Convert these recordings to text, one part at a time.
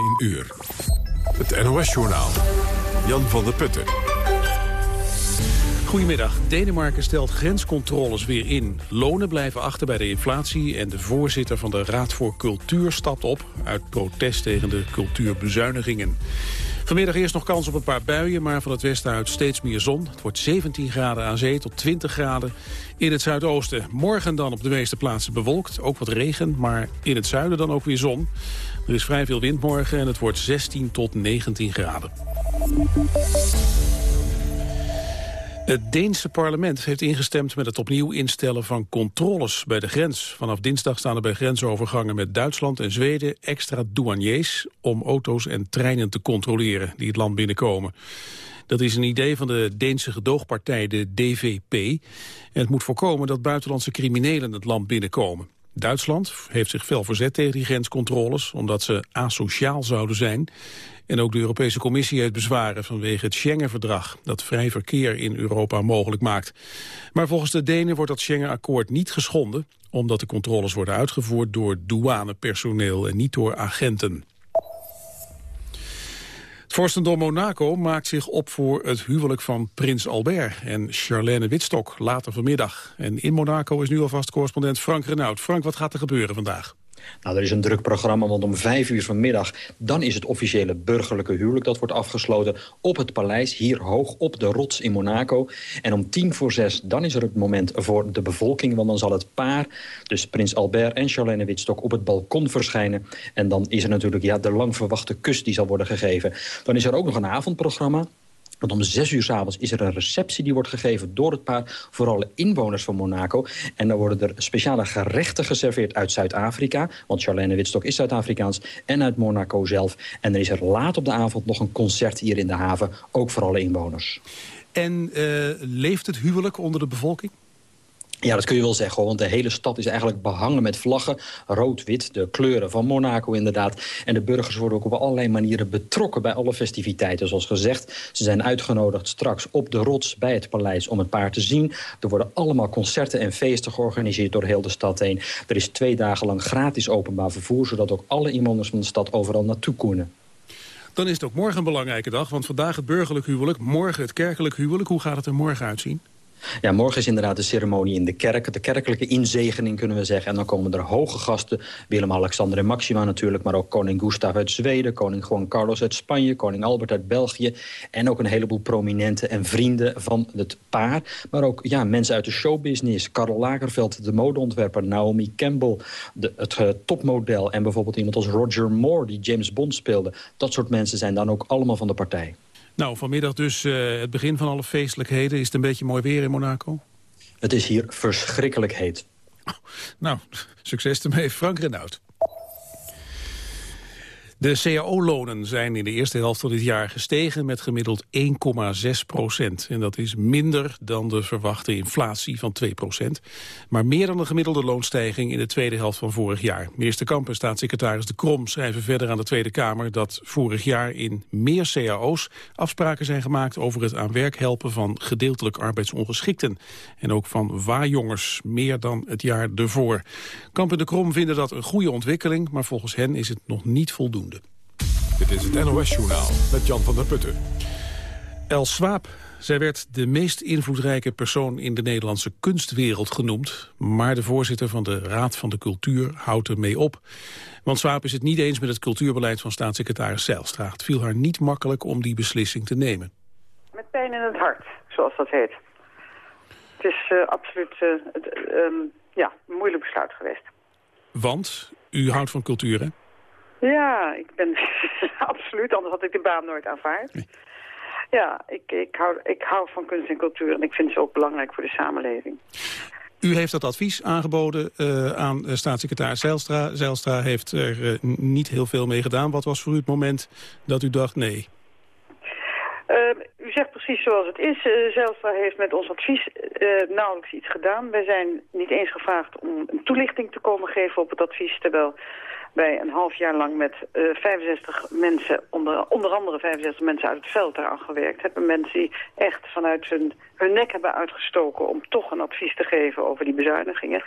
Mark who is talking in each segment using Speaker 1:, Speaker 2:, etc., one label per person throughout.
Speaker 1: 1 uur. Het NOS-journaal. Jan van der Putten.
Speaker 2: Goedemiddag. Denemarken stelt grenscontroles weer in. Lonen blijven achter bij de inflatie... en de voorzitter van de Raad voor Cultuur stapt op... uit protest tegen de cultuurbezuinigingen. Vanmiddag eerst nog kans op een paar buien, maar van het westen uit steeds meer zon. Het wordt 17 graden aan zee tot 20 graden in het zuidoosten. Morgen dan op de meeste plaatsen bewolkt, ook wat regen, maar in het zuiden dan ook weer zon. Er is vrij veel wind morgen en het wordt 16 tot 19 graden. Het Deense parlement heeft ingestemd met het opnieuw instellen van controles bij de grens. Vanaf dinsdag staan er bij grensovergangen met Duitsland en Zweden extra douaniers om auto's en treinen te controleren die het land binnenkomen. Dat is een idee van de Deense gedoogpartij, de DVP. En het moet voorkomen dat buitenlandse criminelen het land binnenkomen. Duitsland heeft zich fel verzet tegen die grenscontroles... omdat ze asociaal zouden zijn. En ook de Europese Commissie heeft bezwaren vanwege het Schengen-verdrag... dat vrij verkeer in Europa mogelijk maakt. Maar volgens de Denen wordt dat Schengen-akkoord niet geschonden... omdat de controles worden uitgevoerd door douanepersoneel en niet door agenten. Het vorstendom Monaco maakt zich op voor het huwelijk van prins Albert en Charlène Witstok later vanmiddag. En in Monaco is nu alvast correspondent Frank Renaud. Frank, wat gaat er gebeuren vandaag?
Speaker 3: Nou, er is een druk programma, want om vijf uur vanmiddag... dan is het officiële burgerlijke huwelijk dat wordt afgesloten... op het paleis, hier hoog op de rots in Monaco. En om tien voor zes, dan is er het moment voor de bevolking... want dan zal het paar, dus prins Albert en Charlene Witstok... op het balkon verschijnen. En dan is er natuurlijk ja, de lang verwachte kus die zal worden gegeven. Dan is er ook nog een avondprogramma. Want om zes uur s avonds is er een receptie die wordt gegeven door het paar... voor alle inwoners van Monaco. En dan worden er speciale gerechten geserveerd uit Zuid-Afrika. Want Charlene Witstok is Zuid-Afrikaans. En uit Monaco zelf. En er is er laat op de avond nog een concert hier in de haven. Ook voor alle inwoners.
Speaker 2: En uh, leeft het huwelijk onder de bevolking?
Speaker 3: Ja, dat kun je wel zeggen, want de hele stad is eigenlijk behangen met vlaggen. Rood-wit, de kleuren van Monaco inderdaad. En de burgers worden ook op allerlei manieren betrokken bij alle festiviteiten. Zoals gezegd, ze zijn uitgenodigd straks op de rots bij het paleis om het paar te zien. Er worden allemaal concerten en feesten georganiseerd door heel de stad heen. Er is twee dagen lang gratis openbaar vervoer... zodat ook alle inwoners van de stad overal naartoe kunnen.
Speaker 2: Dan is het ook morgen een belangrijke dag, want vandaag het burgerlijk huwelijk... morgen het kerkelijk huwelijk. Hoe gaat het er morgen uitzien?
Speaker 3: Ja, morgen is inderdaad de ceremonie in de kerk. De kerkelijke inzegening kunnen we zeggen. En dan komen er hoge gasten. Willem-Alexander en Maxima natuurlijk. Maar ook koning Gustav uit Zweden. Koning Juan Carlos uit Spanje. Koning Albert uit België. En ook een heleboel prominenten en vrienden van het paar. Maar ook ja, mensen uit de showbusiness. Karl Lagerfeld, de modeontwerper. Naomi Campbell, de, het uh, topmodel. En bijvoorbeeld iemand als Roger Moore, die James Bond speelde. Dat soort mensen zijn dan ook allemaal van de partij.
Speaker 2: Nou, vanmiddag dus uh, het begin van alle feestelijkheden. Is het een beetje mooi weer in Monaco?
Speaker 3: Het is hier verschrikkelijk heet.
Speaker 2: Oh, nou, succes ermee. Frank Renaud. De cao-lonen zijn in de eerste helft van dit jaar gestegen met gemiddeld 1,6 procent. En dat is minder dan de verwachte inflatie van 2 procent. Maar meer dan de gemiddelde loonstijging in de tweede helft van vorig jaar. Minister Kamp en staatssecretaris De Krom schrijven verder aan de Tweede Kamer... dat vorig jaar in meer cao's afspraken zijn gemaakt over het aan werk helpen van gedeeltelijk arbeidsongeschikten. En ook van waarjongers, meer dan het jaar ervoor. Kamp en De Krom vinden dat een goede ontwikkeling, maar volgens hen is het nog niet voldoende.
Speaker 1: Dit is het NOS-journaal met Jan van der Putten.
Speaker 2: El Swaap, zij werd de meest invloedrijke persoon in de Nederlandse kunstwereld genoemd. Maar de voorzitter van de Raad van de Cultuur houdt ermee op. Want Swaap is het niet eens met het cultuurbeleid van staatssecretaris Zijlstra. Het viel haar niet makkelijk om die beslissing te nemen.
Speaker 4: Met pijn in het hart, zoals dat heet. Het is uh, absoluut uh, het, um, ja, een moeilijk besluit geweest.
Speaker 2: Want u houdt van cultuur, hè?
Speaker 4: Ja, ik ben absoluut, anders had ik de baan nooit aanvaard. Ja, ik, ik, hou, ik hou van kunst en cultuur en ik vind ze ook belangrijk voor de samenleving.
Speaker 2: U heeft dat advies aangeboden uh, aan staatssecretaris Zijlstra. Zijlstra heeft er uh, niet heel veel mee gedaan. Wat was voor u het moment dat u dacht nee?
Speaker 4: Uh, u zegt precies zoals het is. Zijlstra heeft met ons advies nauwelijks iets gedaan. Wij zijn niet eens gevraagd om een toelichting te komen geven op het advies... terwijl wij een half jaar lang met uh, 65 mensen, onder, onder andere 65 mensen uit het veld eraan gewerkt hebben. Mensen die echt vanuit hun, hun nek hebben uitgestoken om toch een advies te geven over die bezuinigingen.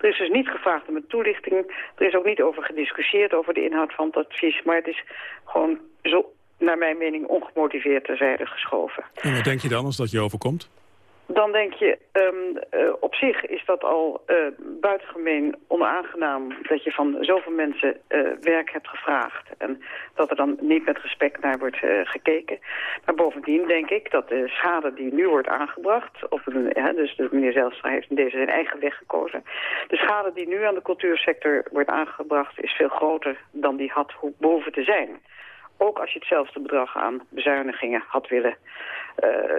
Speaker 4: Er is dus niet gevraagd om een toelichting. Er is ook niet over gediscussieerd over de inhoud van het advies. Maar het is gewoon zo, naar mijn mening, ongemotiveerd terzijde geschoven.
Speaker 2: En wat denk je dan als dat je overkomt?
Speaker 4: Dan denk je, um, uh, op zich is dat al uh, buitengemeen onaangenaam... dat je van zoveel mensen uh, werk hebt gevraagd... en dat er dan niet met respect naar wordt gekeken. Maar bovendien denk ik dat de schade die nu wordt aangebracht... Of, dus de meneer Zelstra heeft in deze zijn eigen weg gekozen... de schade die nu aan de cultuursector wordt aangebracht... is veel groter dan die had behoeven te zijn. Ook als je hetzelfde bedrag aan bezuinigingen had willen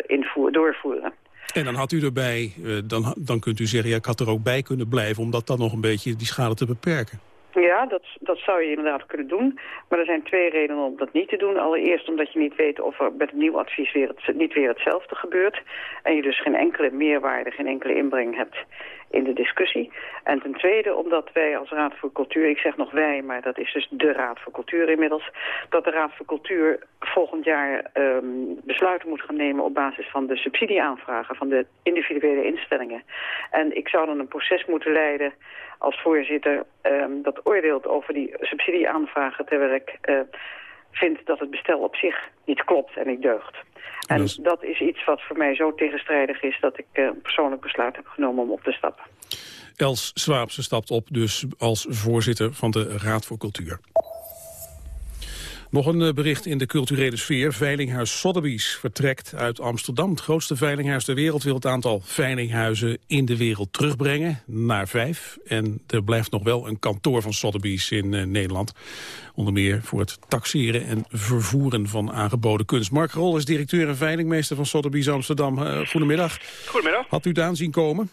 Speaker 4: invoeren, doorvoeren.
Speaker 2: En dan had u erbij, uh, dan, dan kunt u zeggen, ja, ik had er ook bij kunnen blijven... om dat dan nog een beetje die schade te beperken.
Speaker 4: Ja, dat, dat zou je inderdaad kunnen doen. Maar er zijn twee redenen om dat niet te doen. Allereerst omdat je niet weet of er met een nieuw advies weer het, niet weer hetzelfde gebeurt. En je dus geen enkele meerwaarde, geen enkele inbreng hebt in de discussie. En ten tweede omdat wij als Raad voor Cultuur, ik zeg nog wij, maar dat is dus de Raad voor Cultuur inmiddels, dat de Raad voor Cultuur volgend jaar um, besluiten moet gaan nemen op basis van de subsidieaanvragen van de individuele instellingen. En ik zou dan een proces moeten leiden als voorzitter um, dat oordeelt over die subsidieaanvragen terwijl ik uh, vind dat het bestel op zich niet klopt en niet deugt. En dus... dat is iets wat voor mij zo tegenstrijdig is dat ik uh, een persoonlijk besluit heb genomen om op te stappen.
Speaker 2: Els Swaapse stapt op dus als voorzitter van de Raad voor Cultuur. Nog een eh, bericht in de culturele sfeer. Veilinghuis Sotheby's vertrekt uit Amsterdam. Het grootste veilinghuis ter wereld wil het aantal veilinghuizen in de wereld terugbrengen naar vijf. En er blijft nog wel een kantoor van Sotheby's in uh, Nederland. Onder meer voor het taxeren en vervoeren van aangeboden kunst. Mark Rol is directeur en veilingmeester van Sotheby's Amsterdam. Uh, goedemiddag.
Speaker 5: Goedemiddag.
Speaker 2: Had u het aanzien komen?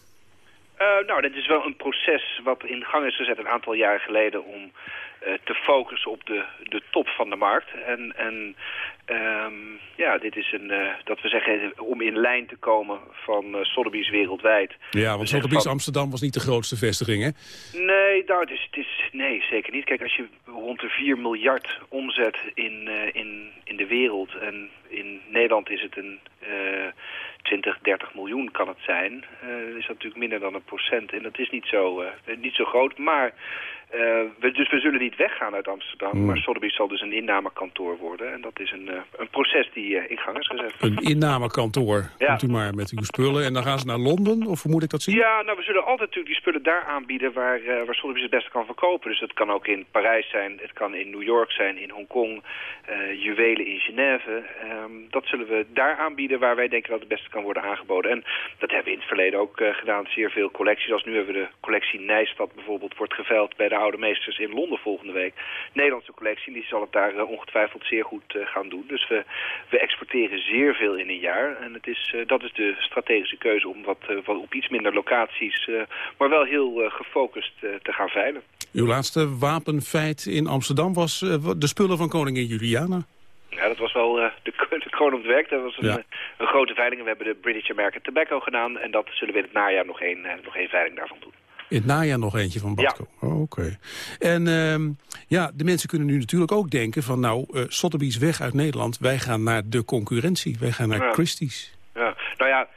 Speaker 5: Uh, nou, dit is wel een proces wat in gang is gezet een aantal jaar geleden om te focussen op de, de top van de markt. En, en um, ja, dit is een, uh, dat we zeggen, om in lijn te komen van uh, Sotheby's wereldwijd.
Speaker 2: Ja, want Sotheby's van... Amsterdam was niet de grootste vestiging, hè?
Speaker 5: Nee, nou, het is, het is, nee, zeker niet. Kijk, als je rond de 4 miljard omzet in, in, in de wereld... en in Nederland is het een... 20, 30 miljoen kan het zijn. Uh, is dat natuurlijk minder dan een procent. En dat is niet zo, uh, niet zo groot. Maar we, dus we zullen niet weggaan uit Amsterdam. Mm. Maar Sotheby's zal dus een innamekantoor worden. En dat is een, een proces die in gang is gezet.
Speaker 2: Een innamekantoor. Ja. Komt u maar met uw spullen. En dan gaan ze naar Londen? Of hoe moet ik dat zien?
Speaker 5: Ja, nou we zullen altijd natuurlijk die spullen daar aanbieden waar, waar Sotheby's het beste kan verkopen. Dus het kan ook in Parijs zijn. Het kan in New York zijn. In Hongkong. juwelen in Genève. Um, dat zullen we daar aanbieden waar wij denken dat het beste kan worden aangeboden. En dat hebben we in het verleden ook gedaan. Zeer veel collecties. Als nu hebben we de collectie Nijstad bijvoorbeeld wordt geveild bij de oude meesters in Londen volgende week. Nederlandse collectie, die zal het daar uh, ongetwijfeld zeer goed uh, gaan doen. Dus we, we exporteren zeer veel in een jaar. En het is, dat is de strategische keuze om wat, wat op iets minder locaties, maar wel heel gefocust te gaan veilen.
Speaker 2: Uw laatste wapenfeit in Amsterdam was de spullen van koningin Juliana?
Speaker 5: Ja, dat was wel uh, de, de kroon op het werk. Dat was een, ja. een grote veiling. We hebben de British American Tobacco gedaan. En dat zullen we in het najaar nog één, nog één veiling daarvan doen.
Speaker 2: In het najaar nog eentje van? Ja. Oh, Oké. Okay. En uh, ja, de mensen kunnen nu natuurlijk ook denken van... nou, uh, Sotheby's weg uit Nederland. Wij gaan naar de concurrentie. Wij gaan naar
Speaker 5: ja.
Speaker 2: Christie's.
Speaker 5: Ja. Nou ja,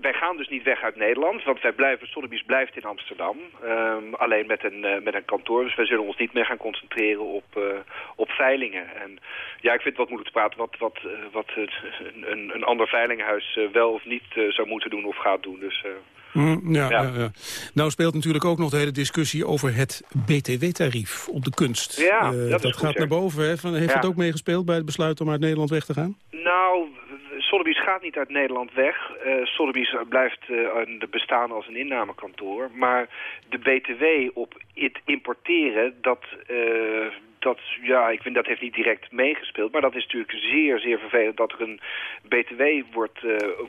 Speaker 5: wij gaan dus niet weg uit Nederland, want wij blijven, Sotheby's blijft in Amsterdam. Um, alleen met een, uh, met een kantoor, dus wij zullen ons niet meer gaan concentreren op, uh, op veilingen. En ja, ik vind het wat moeilijk te praten wat, wat, uh, wat een, een ander veilinghuis wel of niet zou moeten doen of gaat doen. Dus,
Speaker 2: mm, ja, ja. ja, Nou speelt natuurlijk ook nog de hele discussie over het BTW-tarief op de kunst.
Speaker 5: Ja, dat,
Speaker 2: dat
Speaker 5: goed,
Speaker 2: gaat naar boven. Hè? Van, heeft dat ook meegespeeld bij het besluit om uit Nederland weg te gaan?
Speaker 5: Nou, Sotheby's gaat niet uit Nederland weg. Uh, Sotheby's blijft uh, bestaan als een innamekantoor. Maar de BTW op het importeren, dat, uh, dat, ja, ik vind dat heeft niet direct meegespeeld. Maar dat is natuurlijk zeer, zeer vervelend dat er een BTW wordt,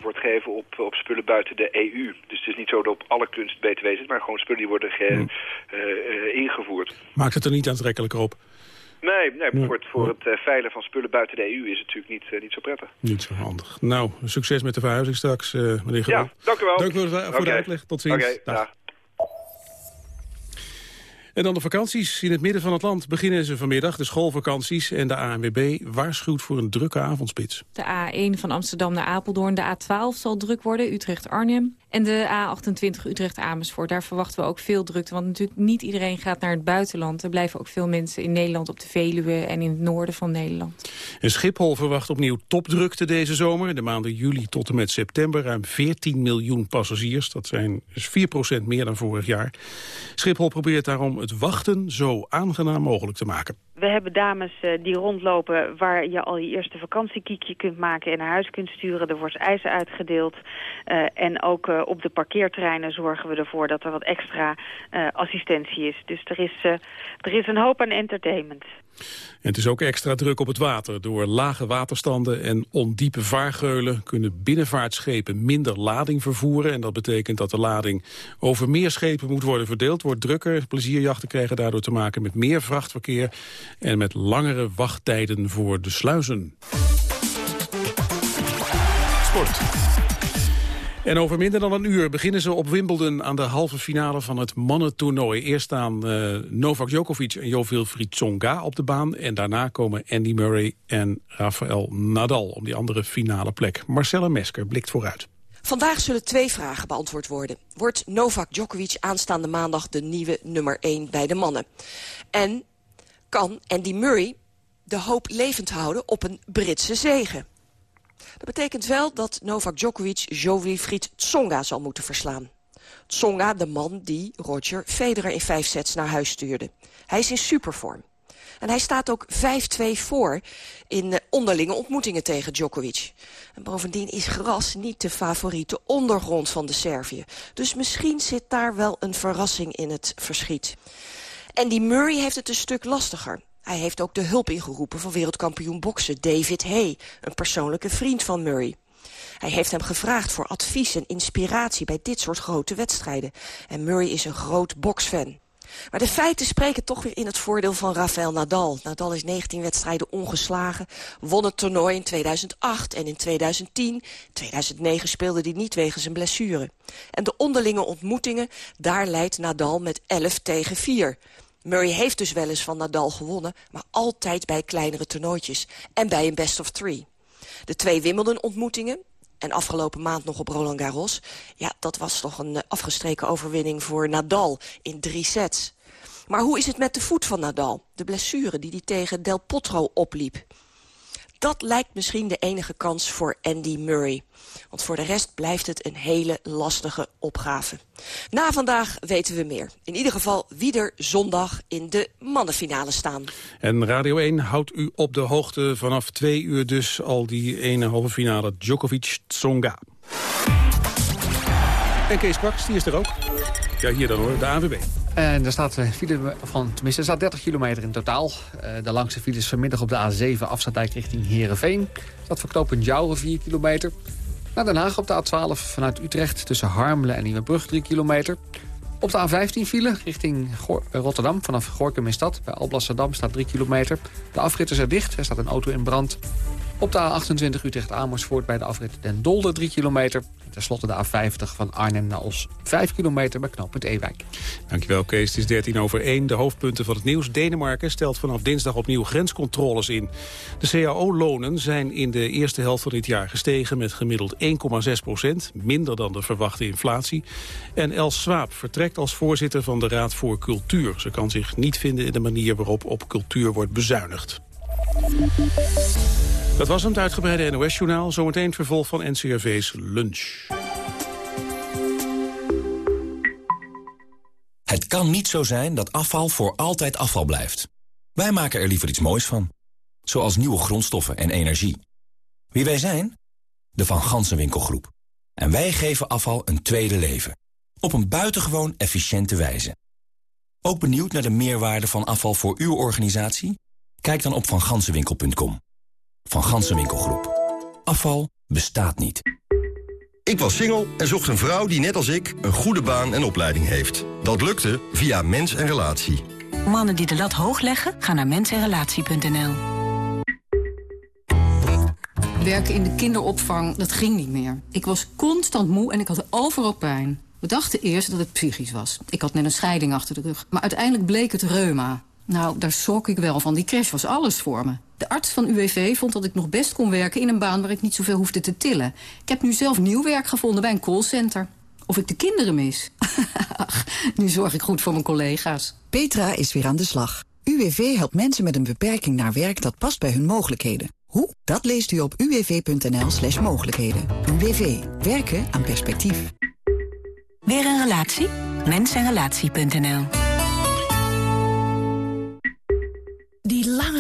Speaker 5: wordt gegeven op, op spullen buiten de EU. Dus het is niet zo dat op alle kunst BTW zit, maar gewoon spullen die worden hmm. ingevoerd.
Speaker 2: Maakt het er niet aantrekkelijker op?
Speaker 5: Nee, nee voor, het, voor het uh, veilen van spullen buiten de EU is het natuurlijk niet, uh, niet zo prettig.
Speaker 2: Niet zo handig. Nou, succes met de verhuizing straks, uh, meneer Groot.
Speaker 5: Ja, dank u wel.
Speaker 2: Dank u voor, de, voor
Speaker 5: okay.
Speaker 2: de uitleg. Tot ziens.
Speaker 5: Okay, dag. dag.
Speaker 2: En dan de vakanties. In het midden van het land beginnen ze vanmiddag, de schoolvakanties. En de ANWB waarschuwt voor een drukke avondspits.
Speaker 6: De A1 van Amsterdam naar Apeldoorn, de A12 zal druk worden, Utrecht-Arnhem. En de A28 Utrecht-Amersfoort, daar verwachten we ook veel drukte. Want natuurlijk niet iedereen gaat naar het buitenland. Er blijven ook veel mensen in Nederland op de Veluwe en in het noorden van Nederland.
Speaker 2: En Schiphol verwacht opnieuw topdrukte deze zomer. De maanden juli tot en met september ruim 14 miljoen passagiers. Dat zijn dus 4% meer dan vorig jaar. Schiphol probeert daarom het wachten zo aangenaam mogelijk te maken.
Speaker 7: We hebben dames eh, die rondlopen waar je al je eerste vakantiekiekje kunt maken en naar huis kunt sturen. Er wordt ijzer uitgedeeld. Uh, en ook uh, op de parkeerterreinen zorgen we ervoor dat er wat extra assistentie is. Dus er is, er is een hoop aan entertainment.
Speaker 2: En het is ook extra druk op het water. Door lage waterstanden en ondiepe vaargeulen kunnen binnenvaartschepen minder lading vervoeren. En dat betekent dat de lading over meer schepen moet worden verdeeld. Wordt drukker. Plezierjachten krijgen daardoor te maken met meer vrachtverkeer en met langere wachttijden voor de sluizen. Sport. En over minder dan een uur beginnen ze op Wimbledon aan de halve finale van het mannentoernooi. Eerst staan uh, Novak Djokovic en Jovilfried Tsonga op de baan. En daarna komen Andy Murray en Rafael Nadal om die andere finale plek. Marcella Mesker blikt vooruit.
Speaker 8: Vandaag zullen twee vragen beantwoord worden. Wordt Novak Djokovic aanstaande maandag de nieuwe nummer 1 bij de mannen? En kan Andy Murray de hoop levend houden op een Britse zege? Dat betekent wel dat Novak Djokovic Jo-Wilfried Tsonga zal moeten verslaan. Tsonga, de man die Roger Federer in vijf sets naar huis stuurde. Hij is in supervorm. En hij staat ook 5-2 voor in eh, onderlinge ontmoetingen tegen Djokovic. En bovendien is gras niet de favoriete ondergrond van de Servië. Dus misschien zit daar wel een verrassing in het verschiet. En die Murray heeft het een stuk lastiger. Hij heeft ook de hulp ingeroepen van wereldkampioen boksen David Hay, een persoonlijke vriend van Murray. Hij heeft hem gevraagd voor advies en inspiratie bij dit soort grote wedstrijden. En Murray is een groot boksfan. Maar de feiten spreken toch weer in het voordeel van Rafael Nadal. Nadal is 19 wedstrijden ongeslagen, won het toernooi in 2008 en in 2010. 2009 speelde hij niet wegens een blessure. En de onderlinge ontmoetingen, daar leidt Nadal met 11 tegen 4. Murray heeft dus wel eens van Nadal gewonnen... maar altijd bij kleinere toernooitjes en bij een best of three. De twee Wimbledon-ontmoetingen, en afgelopen maand nog op Roland Garros... ja, dat was toch een eh, afgestreken overwinning voor Nadal in drie sets. Maar hoe is het met de voet van Nadal? De blessure die hij tegen Del Potro opliep. Dat lijkt misschien de enige kans voor Andy Murray. Want voor de rest blijft het een hele lastige opgave. Na vandaag weten we meer. In ieder geval wie er zondag in de mannenfinale staan.
Speaker 2: En Radio 1 houdt u op de hoogte vanaf twee uur dus al die ene halve finale Djokovic-Tsonga. En Kees Kwaks, die is er ook. Ja, hier dan hoor, de ANWB.
Speaker 9: En er staat eh, file van, tenminste, er staat 30 kilometer in totaal. Uh, de langste file is vanmiddag op de A7 afstanddijk richting Heerenveen. Dat verknopend Jouwen 4 kilometer. Naar Den Haag op de A12 vanuit Utrecht tussen Harmelen en Nieuwebrug 3 kilometer. Op de A15 file richting eh, Rotterdam vanaf Gorkum in stad. Bij Alblasserdam staat 3 kilometer. De afrit is er dicht, er staat een auto in brand. Op de A28 Utrecht-Amersfoort bij de afrit Den Dolder 3 kilometer. Ten slotte de A50 van Arnhem naar Os. 5 kilometer bij knooppunt Ewijk.
Speaker 2: Dankjewel Kees, het is 13 over 1. De hoofdpunten van het nieuws. Denemarken stelt vanaf dinsdag opnieuw grenscontroles in. De CAO-lonen zijn in de eerste helft van dit jaar gestegen met gemiddeld 1,6 procent. Minder dan de verwachte inflatie. En Els Swaap vertrekt als voorzitter van de Raad voor Cultuur. Ze kan zich niet vinden in de manier waarop op cultuur wordt bezuinigd. Dat was hem, het uitgebreide NOS-journaal. Zometeen vervolg van NCRV's Lunch.
Speaker 10: Het kan niet zo zijn dat afval voor altijd afval blijft. Wij maken er liever iets moois van. Zoals nieuwe grondstoffen en energie. Wie wij zijn? De Van Gansenwinkelgroep. En wij geven afval een tweede leven. Op een buitengewoon efficiënte wijze. Ook benieuwd naar de meerwaarde van afval voor uw organisatie? Kijk dan op vangansenwinkel.com. Van Gansenwinkelgroep. Afval bestaat niet.
Speaker 11: Ik was single en zocht een vrouw die net als ik een goede baan en opleiding heeft. Dat lukte via Mens en Relatie.
Speaker 12: Mannen die de lat hoog leggen, gaan naar mensenrelatie.nl.
Speaker 13: Werken in de kinderopvang, dat ging niet meer. Ik was constant moe en ik had overal pijn. We dachten eerst dat het psychisch was. Ik had net een scheiding achter de rug. Maar uiteindelijk bleek het reuma. Nou, daar schrok ik wel van. Die crash was alles voor me. De arts van UWV vond dat ik nog best kon werken in een baan waar ik niet zoveel hoefde te tillen. Ik heb nu zelf nieuw werk gevonden bij een callcenter. Of ik de kinderen mis. Ach, nu zorg ik goed voor mijn collega's.
Speaker 14: Petra is weer aan de slag. UWV helpt mensen met een beperking naar werk dat past bij hun mogelijkheden. Hoe? Dat leest u op uwv.nl slash mogelijkheden. UWV. Werken aan perspectief.
Speaker 12: Weer een relatie? Mensenrelatie.nl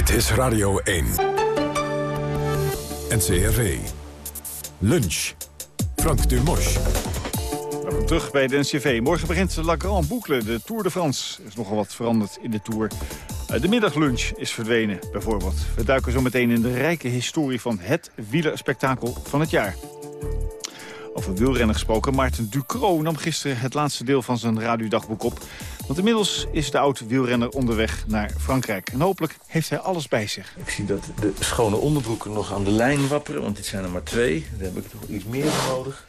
Speaker 1: Dit is Radio 1. NCRV. Lunch. Frank Dumos.
Speaker 15: Welkom terug bij de NCV. Morgen begint La Grande Boucle, de Tour de France. Er is nogal wat veranderd in de Tour. Eh, De middaglunch is verdwenen, bijvoorbeeld. We duiken zo meteen in de rijke historie van het wielerspektakel van het jaar. Over wielrennen gesproken, Maarten Ducro nam gisteren het laatste deel van zijn radiodagboek op. Want inmiddels is de oud-wielrenner onderweg naar Frankrijk. En hopelijk heeft hij alles bij zich.
Speaker 16: Ik zie dat de schone onderbroeken nog aan de lijn wapperen, want dit zijn er maar twee. Daar heb ik toch iets meer voor nodig.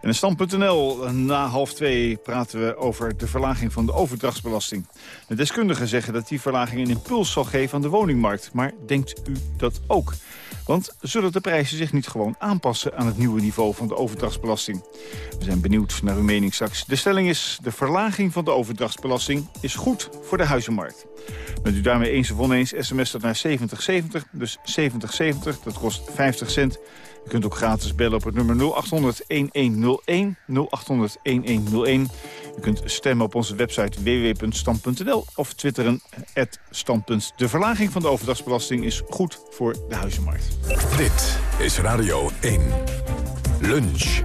Speaker 15: En in Stand.nl, na half twee, praten we over de verlaging van de overdrachtsbelasting. De deskundigen zeggen dat die verlaging een impuls zal geven aan de woningmarkt. Maar denkt u dat ook? Want zullen de prijzen zich niet gewoon aanpassen aan het nieuwe niveau van de overdrachtsbelasting? We zijn benieuwd naar uw mening straks. De stelling is, de verlaging van de overdrachtsbelasting is goed voor de huizenmarkt. Bent u daarmee eens of oneens, sms dat naar 7070, dus 7070, dat kost 50 cent. U kunt ook gratis bellen op het nummer 0800-1101, 0800-1101. U kunt stemmen op onze website www.stand.nl of twitteren @standpunt. De verlaging van de overdagsbelasting is goed voor de huizenmarkt.
Speaker 1: Dit is Radio 1. Lunch.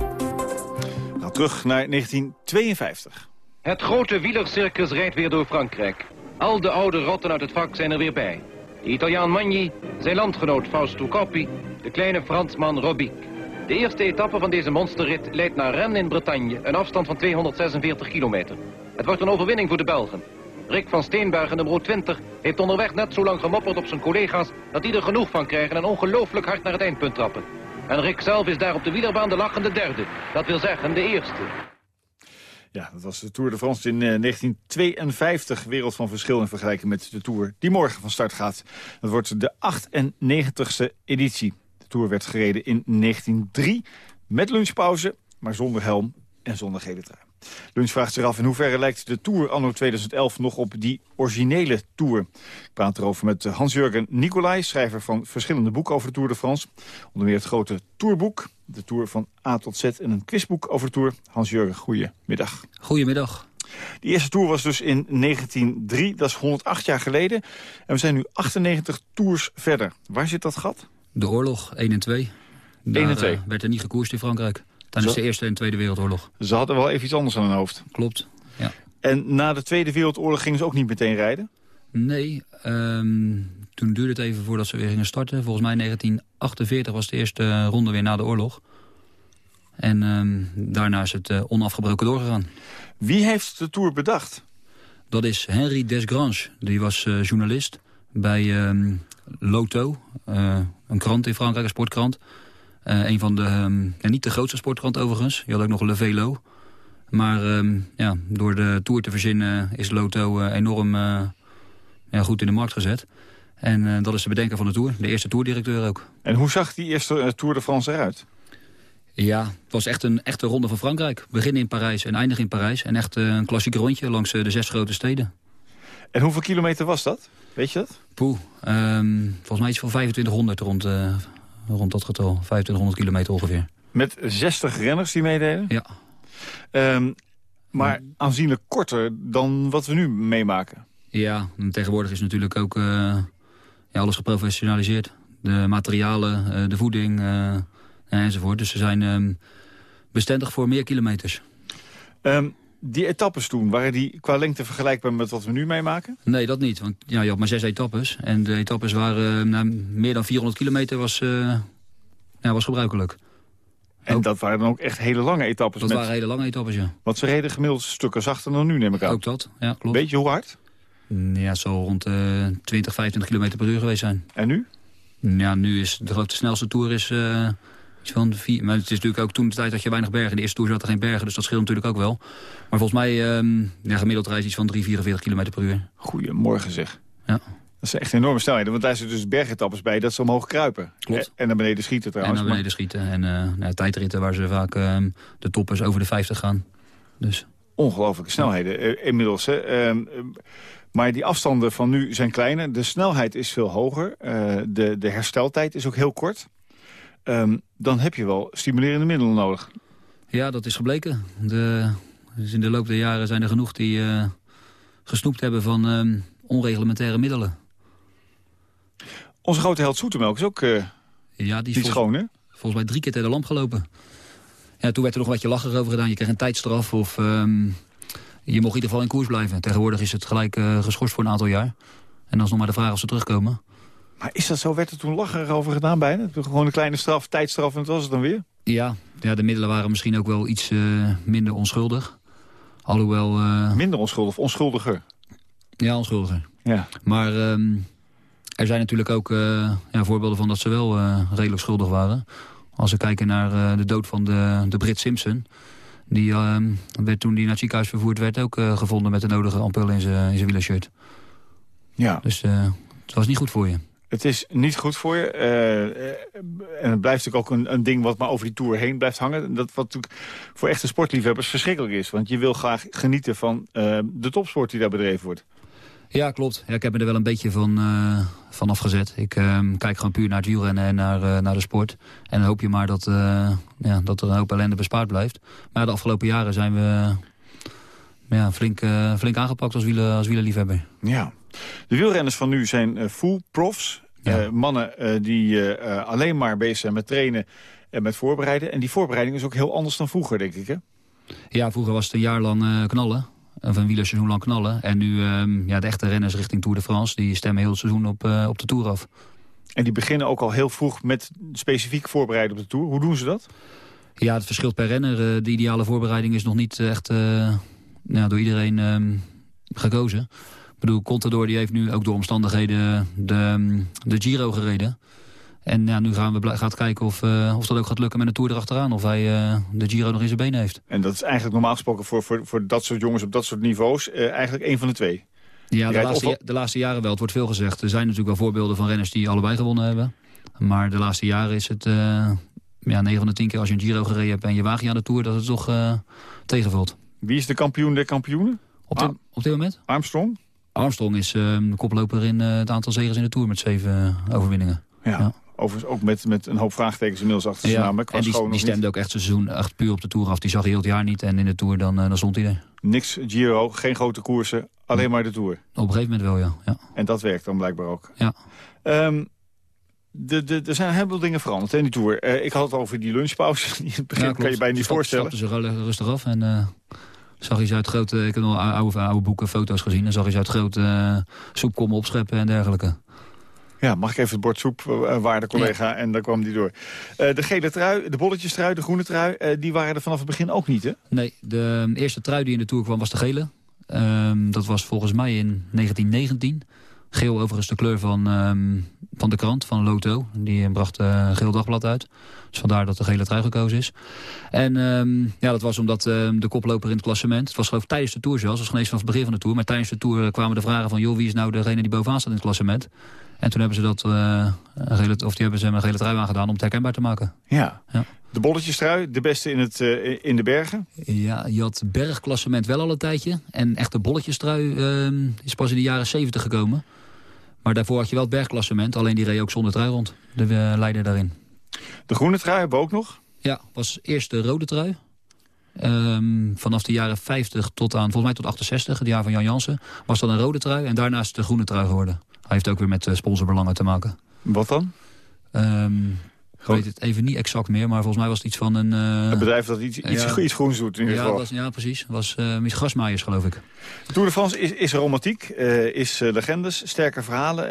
Speaker 15: Gaan terug naar 1952.
Speaker 17: Het grote wielercircus rijdt weer door Frankrijk. Al de oude rotten uit het vak zijn er weer bij. De Italiaan Magni, zijn landgenoot Fausto Coppi, de kleine Fransman Robic. De eerste etappe van deze monsterrit leidt naar Rennes in Bretagne, een afstand van 246 kilometer. Het wordt een overwinning voor de Belgen. Rick van Steenbergen, nummer 20, heeft onderweg net zo lang gemopperd op zijn collega's... dat die er genoeg van krijgen en ongelooflijk hard naar het eindpunt trappen. En Rick zelf is daar op de wielerbaan de lachende derde. Dat wil zeggen, de eerste.
Speaker 15: Ja, dat was de Tour de France in eh, 1952. Wereld van verschil in vergelijking met de Tour die morgen van start gaat. Dat wordt de 98ste editie. De Tour werd gereden in 1903 met lunchpauze, maar zonder helm en zonder gele trui. Lunch vraagt zich af in hoeverre lijkt de Tour anno 2011 nog op die originele Tour. Ik praat erover met Hans-Jurgen Nicolai, schrijver van verschillende boeken over de Tour de France. Onder meer het grote Tourboek, de Tour van A tot Z en een quizboek over de Tour. Hans-Jurgen, goedemiddag.
Speaker 18: Goedemiddag.
Speaker 15: Die eerste Tour was dus in 1903, dat is 108 jaar geleden. En we zijn nu 98 tours verder. Waar zit dat gat?
Speaker 18: De oorlog, 1 en 2. Daar
Speaker 15: 1 en 2.
Speaker 18: eh, werd er niet gekoerst in Frankrijk. Tijdens
Speaker 15: Zo.
Speaker 18: de Eerste en Tweede Wereldoorlog.
Speaker 15: Ze hadden wel even iets anders aan hun hoofd.
Speaker 18: Klopt, ja.
Speaker 15: En na de Tweede Wereldoorlog gingen ze ook niet meteen rijden?
Speaker 18: Nee, ehm, toen duurde het even voordat ze weer gingen starten. Volgens mij 1948 was de eerste eh, ronde weer na de oorlog. En ehm, daarna is het eh, onafgebroken doorgegaan.
Speaker 15: Wie heeft de Tour bedacht?
Speaker 18: Dat is Henri Desgrange. Die was journalist bij ehm, Loto, eh, een krant in Frankrijk, een sportkrant. Eh, een van de, ja, niet de grootste sportkrant overigens. Je had ook nog Le Velo. Maar ehm, ja, door de Tour te verzinnen is Loto eh, enorm ja, goed in de markt gezet. En dat is de bedenker van de Tour, de eerste Tourdirecteur ook.
Speaker 15: En hoe zag die eerste Tour de France eruit?
Speaker 18: Ja, het was echt een echte ronde van Frankrijk. Beginnen in Parijs en eindigen in Parijs. En echt een klassiek rondje langs de zes grote steden.
Speaker 15: En hoeveel kilometer was dat? Weet je dat?
Speaker 18: Poeh, ehm, volgens mij iets van 2500 rond, eh, rond dat getal. 2500 kilometer ongeveer.
Speaker 15: Met 60 renners die meededen?
Speaker 18: Ja.
Speaker 15: Ehm, maar aanzienlijk korter dan wat we nu meemaken.
Speaker 18: Ja, en tegenwoordig is natuurlijk ook... eh, ja, alles geprofessionaliseerd. De materialen, eh, de voeding enzovoort. Dus ze zijn ehm, bestendig voor meer kilometers.
Speaker 15: Die etappes toen, waren die qua lengte vergelijkbaar met wat we nu meemaken?
Speaker 18: Nee, dat niet. Want ja, je had maar zes etappes. En de etappes waren uh, nou, meer dan 400 kilometer was, uh, ja, was gebruikelijk.
Speaker 15: En dat waren dan ook echt hele lange etappes?
Speaker 18: Dat
Speaker 15: met...
Speaker 18: waren hele lange etappes, ja.
Speaker 15: Want ze reden gemiddeld stukken zachter dan nu, neem ik aan.
Speaker 18: Ook dat, ja, klopt.
Speaker 15: Weet je hoe hard?
Speaker 18: Ja, het zal rond uh, 20, 25 kilometer per uur geweest zijn.
Speaker 15: En nu?
Speaker 18: Ja, nu is de grote snelste tour is... Uh, van vier, maar het is natuurlijk ook toen de tijd dat je weinig bergen. In de eerste tour zat er geen bergen, dus dat scheelt natuurlijk ook wel. Maar volgens mij, um, ja, gemiddeld reis iets van 3, 44 kilometer per uur.
Speaker 15: Goedemorgen zeg.
Speaker 18: Ja.
Speaker 15: Dat zijn echt enorme snelheden, want daar zitten dus bergetappes bij dat ze omhoog kruipen.
Speaker 18: Klopt.
Speaker 15: En naar beneden schieten trouwens.
Speaker 18: En naar beneden schieten. En uh, nou, tijdritten waar ze vaak uh, de toppers over de 50 gaan. Dus.
Speaker 15: Ongelooflijke snelheden uh, inmiddels. Hè. Ehm, maar die afstanden van nu zijn kleiner. De snelheid is veel hoger. de, de hersteltijd is ook heel kort. Um, dan heb je wel stimulerende middelen nodig.
Speaker 18: Ja, dat is gebleken. De, dus in de loop der jaren zijn er genoeg die uh, gesnoept hebben van um, onreglementaire middelen.
Speaker 15: Onze grote held Zoetemelk is ook uh,
Speaker 18: ja, die
Speaker 15: niet schoon, hè?
Speaker 18: Volgens mij drie keer tegen de lamp gelopen. Ja, toen werd er nog wat je lacher over gedaan. Je kreeg een tijdstraf of um, je mocht in ieder geval in koers blijven. Tegenwoordig is het gelijk uh, geschorst voor een aantal jaar. En dan is nog maar de vraag of ze terugkomen.
Speaker 15: Maar is dat zo? Werd er toen lachen over gedaan bijna? Gewoon een kleine straf, tijdstraf en dat was het dan weer?
Speaker 18: Ja, ja de middelen waren misschien ook wel iets uh, minder onschuldig. Alhoewel... Uh...
Speaker 15: Minder onschuldig of onschuldiger?
Speaker 18: Ja, onschuldiger.
Speaker 15: Ja.
Speaker 18: Maar um, er zijn natuurlijk ook uh, ja, voorbeelden van dat ze wel redelijk schuldig waren. Als we kijken naar de dood van de, de Brit Simpson... Die werd toen die naar het ziekenhuis vervoerd werd ook gevonden met de nodige ampullen in zijn wielershirt.
Speaker 15: Ja.
Speaker 18: Dus het was niet goed voor je.
Speaker 15: Het is niet goed voor je. Uh, en het blijft natuurlijk ook een, een, ding wat maar over die Tour heen blijft hangen. Dat wat natuurlijk voor echte sportliefhebbers verschrikkelijk is. Want je wil graag genieten van uh, de topsport die daar bedreven wordt.
Speaker 18: Ja, klopt. Ja, ik heb me er wel een beetje van, uh, van afgezet. Ik kijk gewoon puur naar het wielrennen en naar, naar de sport. En dan hoop je maar dat, ja, dat er een hoop ellende bespaard blijft. Maar de afgelopen jaren zijn we ja, flink, flink aangepakt als, wielen, als wielerliefhebber.
Speaker 15: Ja. De wielrenners van nu zijn full profs. Ja. Uh, mannen uh, die alleen maar bezig zijn met trainen en met voorbereiden. En die voorbereiding is ook heel anders dan vroeger, denk ik, hè?
Speaker 18: Ja, vroeger was het een jaar lang knallen. Of een wielerseizoen lang knallen. En nu, um, ja, de echte renners richting Tour de France... die stemmen heel het seizoen op, op de Tour af.
Speaker 15: En die beginnen ook al heel vroeg met specifiek voorbereiden op de Tour. Hoe doen ze dat?
Speaker 18: Ja, het verschilt per renner. de ideale voorbereiding is nog niet echt ja, door iedereen um, gekozen. Bedoel, Contador die heeft nu ook door omstandigheden de, de Giro gereden. En ja, nu gaan we gaat kijken of, uh, of dat ook gaat lukken met een Tour erachteraan. Of hij uh, de Giro nog in zijn benen heeft.
Speaker 15: En dat is eigenlijk normaal gesproken voor, voor, voor dat soort jongens op dat soort niveaus uh, eigenlijk één van de twee.
Speaker 18: Ja, de laatste, de laatste jaren wel. Het wordt veel gezegd. Er zijn natuurlijk wel voorbeelden van renners die allebei gewonnen hebben. Maar de laatste jaren is het ja, 9 van de 10 keer als je een Giro gereden hebt en je waag je aan de Tour dat het toch tegenvalt.
Speaker 15: Wie is de kampioen der kampioenen?
Speaker 18: Op dit, op dit moment?
Speaker 15: Armstrong?
Speaker 18: Armstrong is uh, de koploper in uh, het aantal zegers in de Tour met zeven uh, overwinningen.
Speaker 15: Ja, overigens ook met, met een hoop vraagtekens inmiddels achter zijn
Speaker 18: ja,
Speaker 15: naam.
Speaker 18: En die, die stemde ook echt seizoen echt puur op de Tour af. Die zag heel het jaar niet en in de Tour dan, dan stond hij er.
Speaker 15: Niks Giro, geen grote koersen, alleen maar de Tour.
Speaker 18: Op een gegeven moment wel, ja. ja.
Speaker 15: En dat werkt dan blijkbaar ook.
Speaker 18: Ja.
Speaker 15: Um, de, de, er zijn een heleboel dingen veranderd in die Tour. Uh, ik had het over die lunchpauze. In het begin kan je bijna niet
Speaker 18: Stap,
Speaker 15: voorstellen.
Speaker 18: Stapte ze rustig af en... Uh zag je ze uit grote, ik heb nog oude, oude boeken, foto's gezien. En zag je ze uit grote uh, soep komen opscheppen en dergelijke.
Speaker 15: Ja, mag ik even het bord soep, uh, waarde collega, ja. en daar kwam die door. Uh, de gele trui, de bolletjes trui, de groene trui, uh, die waren er vanaf het begin ook niet, hè?
Speaker 18: Nee, de um, eerste trui die in de Tour kwam was de gele. Um, dat was volgens mij in 1919. Geel overigens de kleur van, um, van de krant, van Loto. Die bracht een geel dagblad uit. Dus vandaar dat de gele trui gekozen is. En um, ja, dat was omdat um, de koploper in het klassement... het was geloof ik tijdens de Tour zelfs, het was genees vanaf het begin van de Tour... maar tijdens de Tour kwamen de vragen van... joh, wie is nou degene die bovenaan staat in het klassement? En toen hebben ze dat, uh, een gele, of die hebben ze een gele trui aangedaan om het herkenbaar te maken.
Speaker 15: Ja. ja. De bolletjestrui, de beste in, het, uh, in de bergen?
Speaker 18: Ja, je had bergklassement wel al een tijdje. En echt de bolletjestrui uh, is pas in de jaren 70 gekomen. Maar daarvoor had je wel het bergklassement. Alleen die reed ook zonder trui rond. De uh, leider daarin.
Speaker 15: De groene trui hebben we ook nog?
Speaker 18: Ja, was eerst de rode trui. Um, vanaf de jaren 50 tot aan, volgens mij tot 68, het jaar van Jan Jansen, was dat een rode trui. En daarna is het de groene trui geworden. Hij heeft ook weer met sponsorbelangen te maken.
Speaker 15: Wat dan?
Speaker 18: Um, ik weet het even niet exact meer, maar volgens mij was het iets van een... Uh,
Speaker 15: een bedrijf dat iets, iets, ja, iets groens doet in ieder
Speaker 18: ja,
Speaker 15: geval.
Speaker 18: Was, ja, precies. Het was uh, Grasmaaiers, geloof ik.
Speaker 15: Tour de France is, is romantiek, uh, is legendes, sterke verhalen.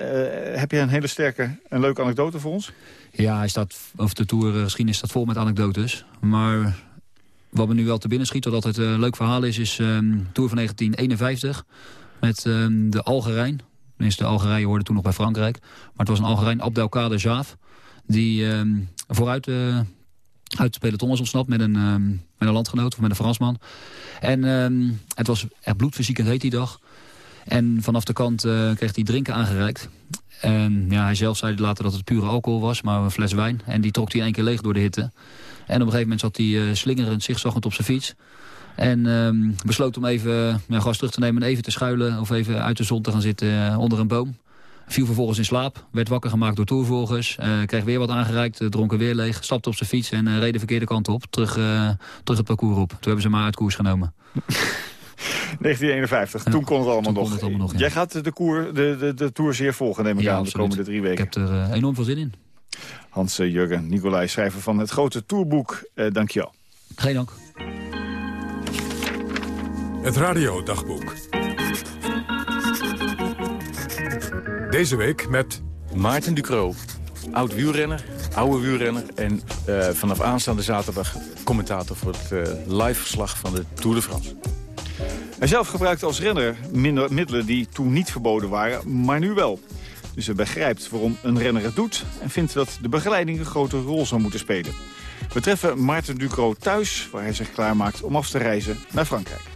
Speaker 15: heb je een hele sterke en leuke anekdote voor ons?
Speaker 18: Ja, hij staat, of de Tour staat vol met anekdotes. Maar wat me nu wel te binnen schiet, wat altijd een leuk verhaal is... is um, Tour van 1951 met um, de Algerijn. Tenminste, de Algerije hoorde toen nog bij Frankrijk. Maar het was een Algerijn, Abdelkader Jaaf die uh, vooruit uh, uit de peloton was ontsnapt met een, uh, met een landgenoot of met een Fransman. En uh, het was echt bloedfysiek heet die dag. En vanaf de kant uh, kreeg hij drinken aangereikt. En ja, hij zelf zei later dat het pure alcohol was, maar een fles wijn. En die trok hij één keer leeg door de hitte. En op een gegeven moment zat hij uh, slingerend, zigzaggend op zijn fiets. En besloot om even ja, gas terug te nemen en even te schuilen... of even uit de zon te gaan zitten uh, onder een boom. Viel vervolgens in slaap, werd wakker gemaakt door toervolgers. Uh, kreeg weer wat aangereikt, uh, dronken weer leeg. Stapte op zijn fiets en uh, reed de verkeerde kant op. Terug, terug het parcours op. Toen hebben ze maar uit koers genomen.
Speaker 15: 1951, ja, toen kon het allemaal, nog.
Speaker 18: Het allemaal nog ja.
Speaker 15: Jij gaat de, koer, de, de, de Tour zeer volgen, neem ik ja, aan, de komende drie weken.
Speaker 18: Ik heb er enorm veel zin in.
Speaker 15: Hans-Jurgen Nicolai, schrijver van het grote tourboek. dank je wel.
Speaker 18: Geen dank.
Speaker 1: Het radiodagboek. Deze week met...
Speaker 16: Maarten Ducro, oud wielrenner, oude wielrenner... en uh, vanaf aanstaande zaterdag commentator voor het uh, live verslag van de Tour de France.
Speaker 15: Hij zelf gebruikte als renner minder middelen die toen niet verboden waren, maar nu wel. Dus hij begrijpt waarom een renner het doet... en vindt dat de begeleiding een grote rol zou moeten spelen. We treffen Maarten Ducro thuis, waar hij zich klaarmaakt om af te reizen naar Frankrijk.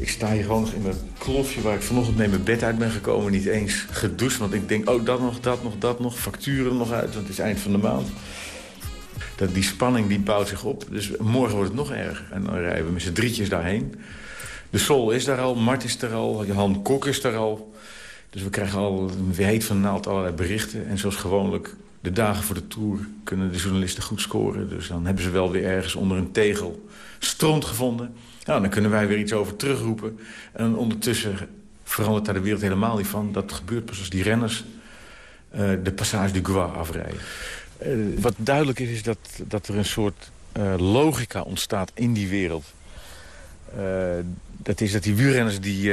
Speaker 16: Ik sta hier gewoon nog in mijn klofje waar ik vanochtend mee mijn bed uit ben gekomen. Niet eens gedoucht, want ik denk, oh, dat nog, dat nog, dat nog. Facturen nog uit, want het is eind van de maand. Dat, die spanning die bouwt zich op. Dus morgen wordt het nog erger. En dan rijden we met z'n drietjes daarheen. De Sol is daar al, Mart is er al, Johan Kok is er al. Dus we krijgen al, we heet van naald allerlei berichten. En zoals gewoonlijk, de dagen voor de Tour kunnen de journalisten goed scoren. Dus dan hebben ze wel weer ergens onder een tegel stront gevonden... Nou, dan kunnen wij weer iets over terugroepen. En ondertussen verandert daar de wereld helemaal niet van. Dat gebeurt pas als die renners uh, de Passage du Gois afrijden. Uh, wat duidelijk is, is dat, dat er een soort uh, logica ontstaat in die wereld. dat is dat die wielrenners, die,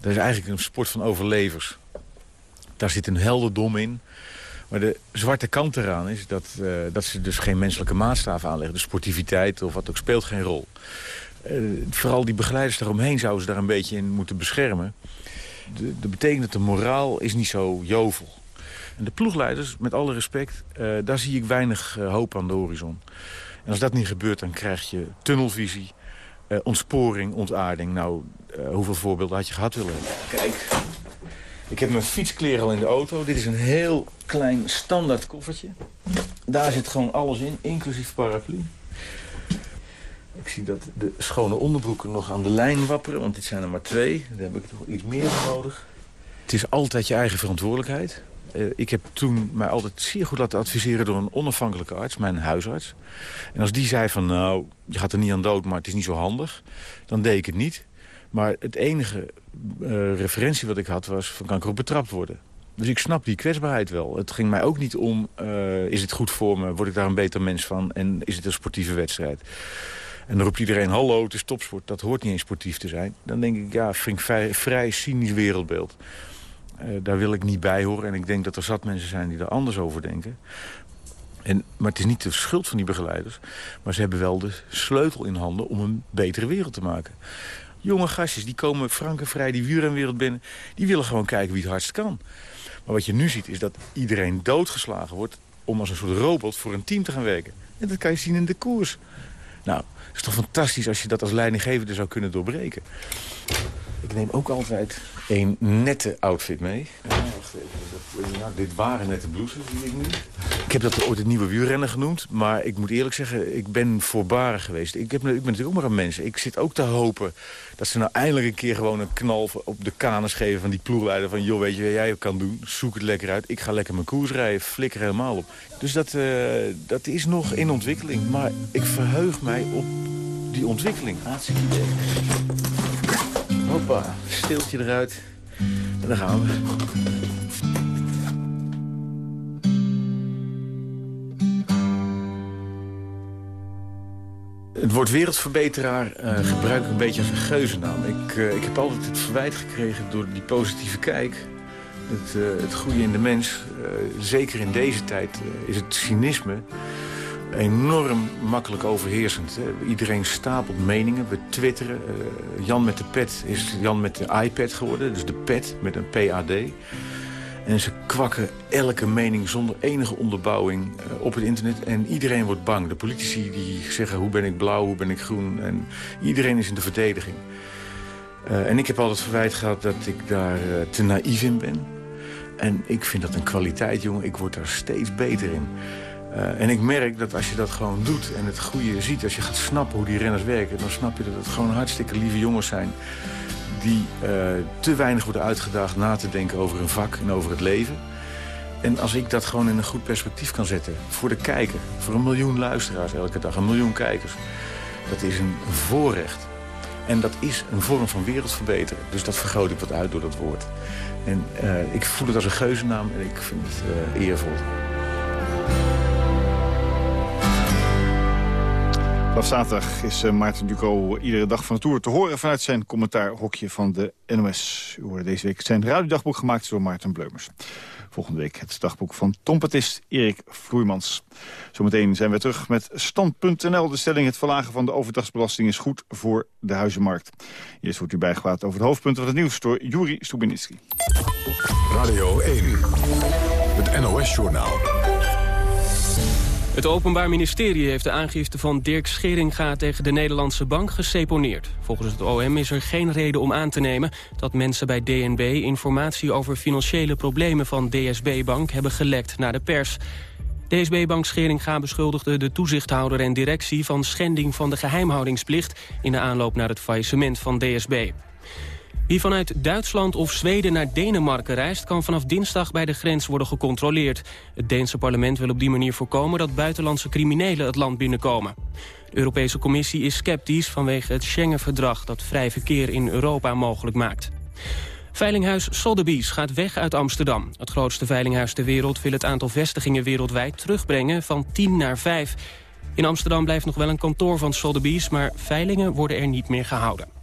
Speaker 16: dat is eigenlijk een sport van overlevers. Daar zit een helderdom in. Maar de zwarte kant eraan is dat, dat ze dus geen menselijke maatstaven aanleggen. De sportiviteit of wat ook speelt geen rol. Uh, vooral die begeleiders daaromheen zouden ze daar een beetje in moeten beschermen. Dat betekent dat de moraal is niet zo jovel. En de ploegleiders, met alle respect, uh, daar zie ik weinig uh, hoop aan de horizon. En als dat niet gebeurt, dan krijg je tunnelvisie, ontsporing, ontaarding. Nou, hoeveel voorbeelden had je gehad willen Kijk, ik heb mijn fietskleren al in de auto. Dit is een heel klein standaard koffertje. Daar zit gewoon alles in, inclusief paraplu. Ik zie dat de schone onderbroeken nog aan de lijn wapperen, want dit zijn er maar twee. Daar heb ik toch iets meer voor nodig. Het is altijd je eigen verantwoordelijkheid. Uh, ik heb toen mij altijd zeer goed laten adviseren door een onafhankelijke arts, mijn huisarts. En als die zei van, nou, je gaat er niet aan dood, maar het is niet zo handig, dan deed ik het niet. Maar het enige uh, referentie wat ik had was van kan ik betrapt worden. Dus ik snap die kwetsbaarheid wel. Het ging mij ook niet om, uh, is het goed voor me, word ik daar een beter mens van en is het een sportieve wedstrijd. En dan roept iedereen, hallo, het is topsport. Dat hoort niet eens sportief te zijn. Dan denk ik, ja, vind vrij, cynisch wereldbeeld. Uh, daar wil ik niet bij horen. En ik denk dat er zat mensen zijn die er anders over denken. En, maar het is niet de schuld van die begeleiders. Maar ze hebben wel de sleutel in handen om een betere wereld te maken. Jonge gastjes, die komen frank en vrij die wielrenwereld binnen. Die willen gewoon kijken wie het hardst kan. Maar wat je nu ziet is dat iedereen doodgeslagen wordt... om als een soort robot voor een team te gaan werken. En dat kan je zien in de koers. Nou, het is toch fantastisch als je dat als leidinggevende zou kunnen doorbreken. Ik neem ook altijd een nette outfit mee. Ja, wacht even. Nou, dit waren nette blouses, zie ik nu. Ik heb dat ooit het nieuwe wielrennen genoemd. Maar ik moet eerlijk zeggen, ik ben voorbarig geweest. Ik, heb, ik ben natuurlijk ook maar een mens. Ik zit ook te hopen dat ze nou eindelijk een keer gewoon een knal op de kanus geven van die ploegleider. Van, joh, weet je wat jij kan doen? Zoek het lekker uit. Ik ga lekker mijn koers rijden. Flikker helemaal op. Dus dat, uh, dat is nog in ontwikkeling. Maar ik verheug mij op die ontwikkeling. Hartstikke idee. Hoppa, stiltje eruit. En daar gaan we. Het woord wereldverbeteraar uh, gebruik ik een beetje als een geuzennaam. Ik, uh, ik heb altijd het verwijt gekregen door die positieve kijk. Het, uh, het goede in de mens. zeker in deze tijd is het cynisme enorm makkelijk overheersend. Iedereen stapelt meningen. We twitteren. Jan met de pet is Jan met de iPad geworden. Dus de pet met een PAD. En ze kwakken elke mening zonder enige onderbouwing uh, op het internet. En iedereen wordt bang. De politici die zeggen hoe ben ik blauw, hoe ben ik groen. En iedereen is in de verdediging. Uh, en ik heb altijd verwijt gehad dat ik daar te naïef in ben. En ik vind dat een kwaliteit, jongen. Ik word daar steeds beter in. En ik merk dat als je dat gewoon doet en het goede ziet... als je gaat snappen hoe die renners werken... dan snap je dat het gewoon hartstikke lieve jongens zijn die uh, te weinig worden uitgedaagd na te denken over hun vak en over het leven. En als ik dat gewoon in een goed perspectief kan zetten... voor de kijker, voor een miljoen luisteraars elke dag, een miljoen kijkers... dat is een voorrecht. En dat is een vorm van wereldverbeteren. Dus dat vergroot ik wat uit door dat woord. En uh, ik voel het als een geuzennaam en ik vind het eervol.
Speaker 15: Vanaf zaterdag is uh, Maarten Duco iedere dag van de Tour te horen... vanuit zijn commentaarhokje van de NOS. U hoorde deze week zijn radiodagboek gemaakt door Maarten Bleumers. Volgende week het dagboek van trompetist Erik Vloeimans. Zometeen zijn we terug met Stand.nl. De stelling het verlagen van de overdagsbelasting is goed voor de huizenmarkt. Eerst wordt u bijgepraat over de hoofdpunten van het nieuws door Juri Stubinitsky.
Speaker 1: Radio 1, het NOS-journaal.
Speaker 19: Het Openbaar Ministerie heeft de aangifte van Dirk Scheringa tegen de Nederlandse bank geseponeerd. Volgens het OM is er geen reden om aan te nemen dat mensen bij DNB informatie over financiële problemen van DSB-bank hebben gelekt naar de pers. DSB-bank Scheringa beschuldigde de toezichthouder en directie van schending van de geheimhoudingsplicht in de aanloop naar het faillissement van DSB. Wie vanuit Duitsland of Zweden naar Denemarken reist... kan vanaf dinsdag bij de grens worden gecontroleerd. Het Deense parlement wil op die manier voorkomen... dat buitenlandse criminelen het land binnenkomen. De Europese Commissie is sceptisch vanwege het Schengen-verdrag... dat vrij verkeer in Europa mogelijk maakt. Veilinghuis Sotheby's gaat weg uit Amsterdam. Het grootste veilinghuis ter wereld wil het aantal vestigingen wereldwijd terugbrengen van 10 naar 5. In Amsterdam blijft nog wel een kantoor van Sotheby's, maar veilingen worden er niet meer gehouden.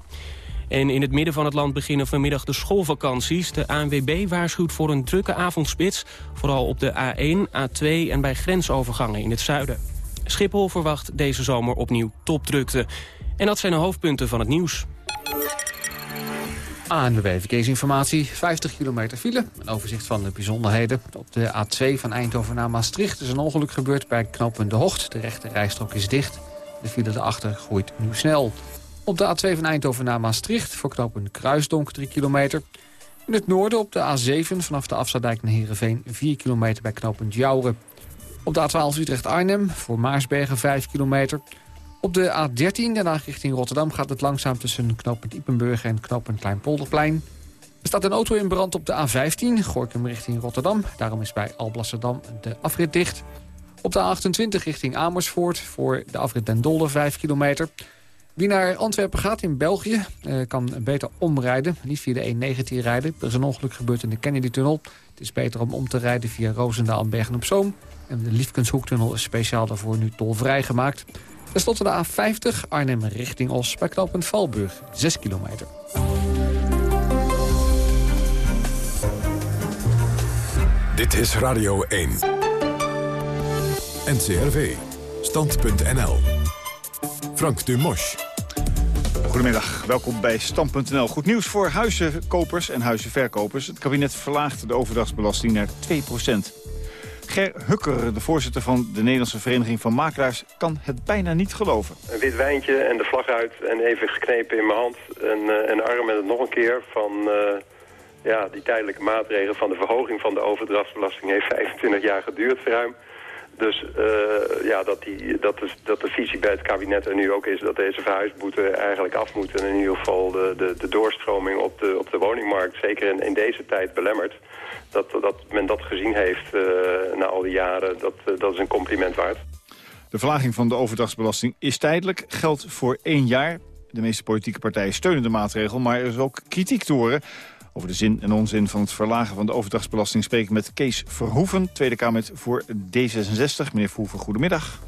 Speaker 19: En in het midden van het land beginnen vanmiddag de schoolvakanties. De ANWB waarschuwt voor een drukke avondspits. Vooral op de A1, A2 en bij grensovergangen in het zuiden. Schiphol verwacht deze zomer opnieuw topdrukte. En dat zijn de hoofdpunten van het nieuws.
Speaker 9: ANWB Verkeersinformatie, 50 kilometer file. Een overzicht van de bijzonderheden. Op de A2 van Eindhoven naar Maastricht is een ongeluk gebeurd bij knooppunt De Hocht. De rechte rijstrook is dicht. De file erachter groeit nu snel. Op de A2 van Eindhoven naar Maastricht voor knooppunt Kruisdonk 3 kilometer. In het noorden op de A7 vanaf de Afsluitdijk naar Heerenveen 4 kilometer bij knooppunt Jouren. Op de A12 Utrecht-Arnhem voor Maarsbergen 5 kilometer. Op de A13 daarna richting Rotterdam gaat het langzaam tussen knooppunt Ipenburg en knooppunt Kleinpolderplein. Er staat een auto in brand op de A15, Gorkum richting Rotterdam. Daarom is bij Alblasserdam de afrit dicht. Op de A28 richting Amersfoort voor de afrit Den Dolder 5 kilometer. Wie naar Antwerpen gaat in België eh, kan beter omrijden. Niet via de E19 rijden. Er is een ongeluk gebeurd in de Kennedy-tunnel. Het is beter om om te rijden via Roosendaal en Bergen-op-Zoom. En de Liefkenshoektunnel is speciaal daarvoor nu tolvrij gemaakt. Ten slotte de A50 Arnhem richting Os bij knooppunt Valburg. 6 kilometer.
Speaker 1: Dit is Radio 1. NCRV. Stand.nl. Frank Dumosch.
Speaker 15: Goedemiddag, welkom bij Stam.nl. Goed nieuws voor huizenkopers en huizenverkopers. Het kabinet verlaagt de overdagsbelasting naar 2% Ger Hukker, de voorzitter van de Nederlandse Vereniging van Makelaars... kan het bijna niet geloven.
Speaker 20: Een wit wijntje en de vlag uit en even geknepen in mijn hand... en, uh, en arm en het nog een keer van... Uh, ja, die tijdelijke maatregelen van de verhoging van de overdrachtsbelasting... heeft 25 jaar geduurd, ruim. Dus uh, ja, dat, die, dat, de, dat de visie bij het kabinet er nu ook is... dat deze verhuisboete eigenlijk af moet... en in ieder geval de, de, de doorstroming op de, op de woningmarkt... zeker in, in deze tijd belemmert. Dat, dat men dat gezien heeft uh, na al die jaren, dat, uh, dat is een compliment waard.
Speaker 15: De verlaging van de overdrachtsbelasting is tijdelijk, geldt voor één jaar. De meeste politieke partijen steunen de maatregel, maar er is ook kritiek te horen Over de zin en onzin van het verlagen van de overdrachtsbelasting... spreek ik met Kees Verhoeven, Tweede Kamer voor D66. Meneer Verhoeven, goedemiddag.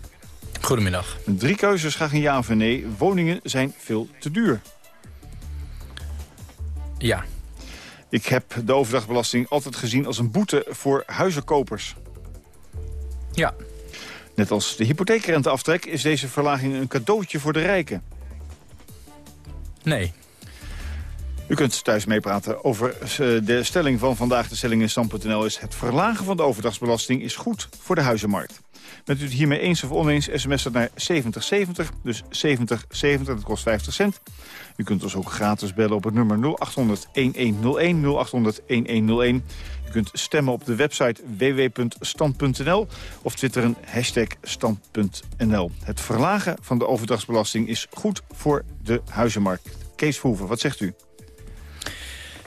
Speaker 21: Goedemiddag.
Speaker 15: Drie keuzes, graag een ja of een nee. Woningen zijn veel te duur.
Speaker 21: Ja.
Speaker 15: Ik heb de overdrachtsbelasting altijd gezien als een boete voor huizenkopers.
Speaker 21: Ja.
Speaker 15: Net als de hypotheekrenteaftrek is deze verlaging een cadeautje voor de rijken.
Speaker 21: Nee.
Speaker 15: U kunt thuis meepraten over eh, de stelling van vandaag. De stelling in stand.nl is... het verlagen van de overdrachtsbelasting is goed voor de huizenmarkt. Bent u het hiermee eens of oneens, sms het naar 7070. Dus 7070, dat kost 50 cent. U kunt ons ook gratis bellen op het nummer 0800-1101, 0800-1101. U kunt stemmen op de website www.stand.nl of twitteren hashtag stand.nl. Het verlagen van de overdrachtsbelasting is goed voor de huizenmarkt. Kees Verhoeven, wat zegt u?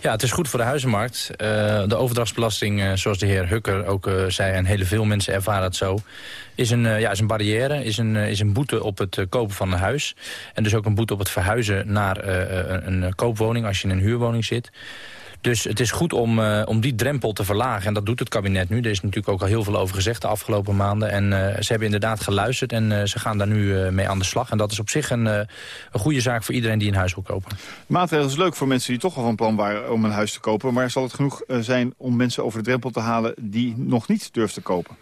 Speaker 21: Ja, het is goed voor de huizenmarkt. Uh, de overdrachtsbelasting, uh, zoals de heer Hukker ook uh, zei... en heel veel mensen ervaren het zo... is een, ja, is een barrière, is een, is een boete op het kopen van een huis. En dus ook een boete op het verhuizen naar een koopwoning... als je in een huurwoning zit. Dus het is goed om, uh, om die drempel te verlagen. En dat doet het kabinet nu. Er is natuurlijk ook al heel veel over gezegd de afgelopen maanden. En uh, ze hebben inderdaad geluisterd en uh, ze gaan daar nu mee aan de slag. En dat is op zich een, een goede zaak voor iedereen die een huis wil kopen.
Speaker 15: Maatregel is leuk voor mensen die toch al van plan waren om een huis te kopen. Maar zal het genoeg zijn om mensen over de drempel te halen die nog niet durven te kopen?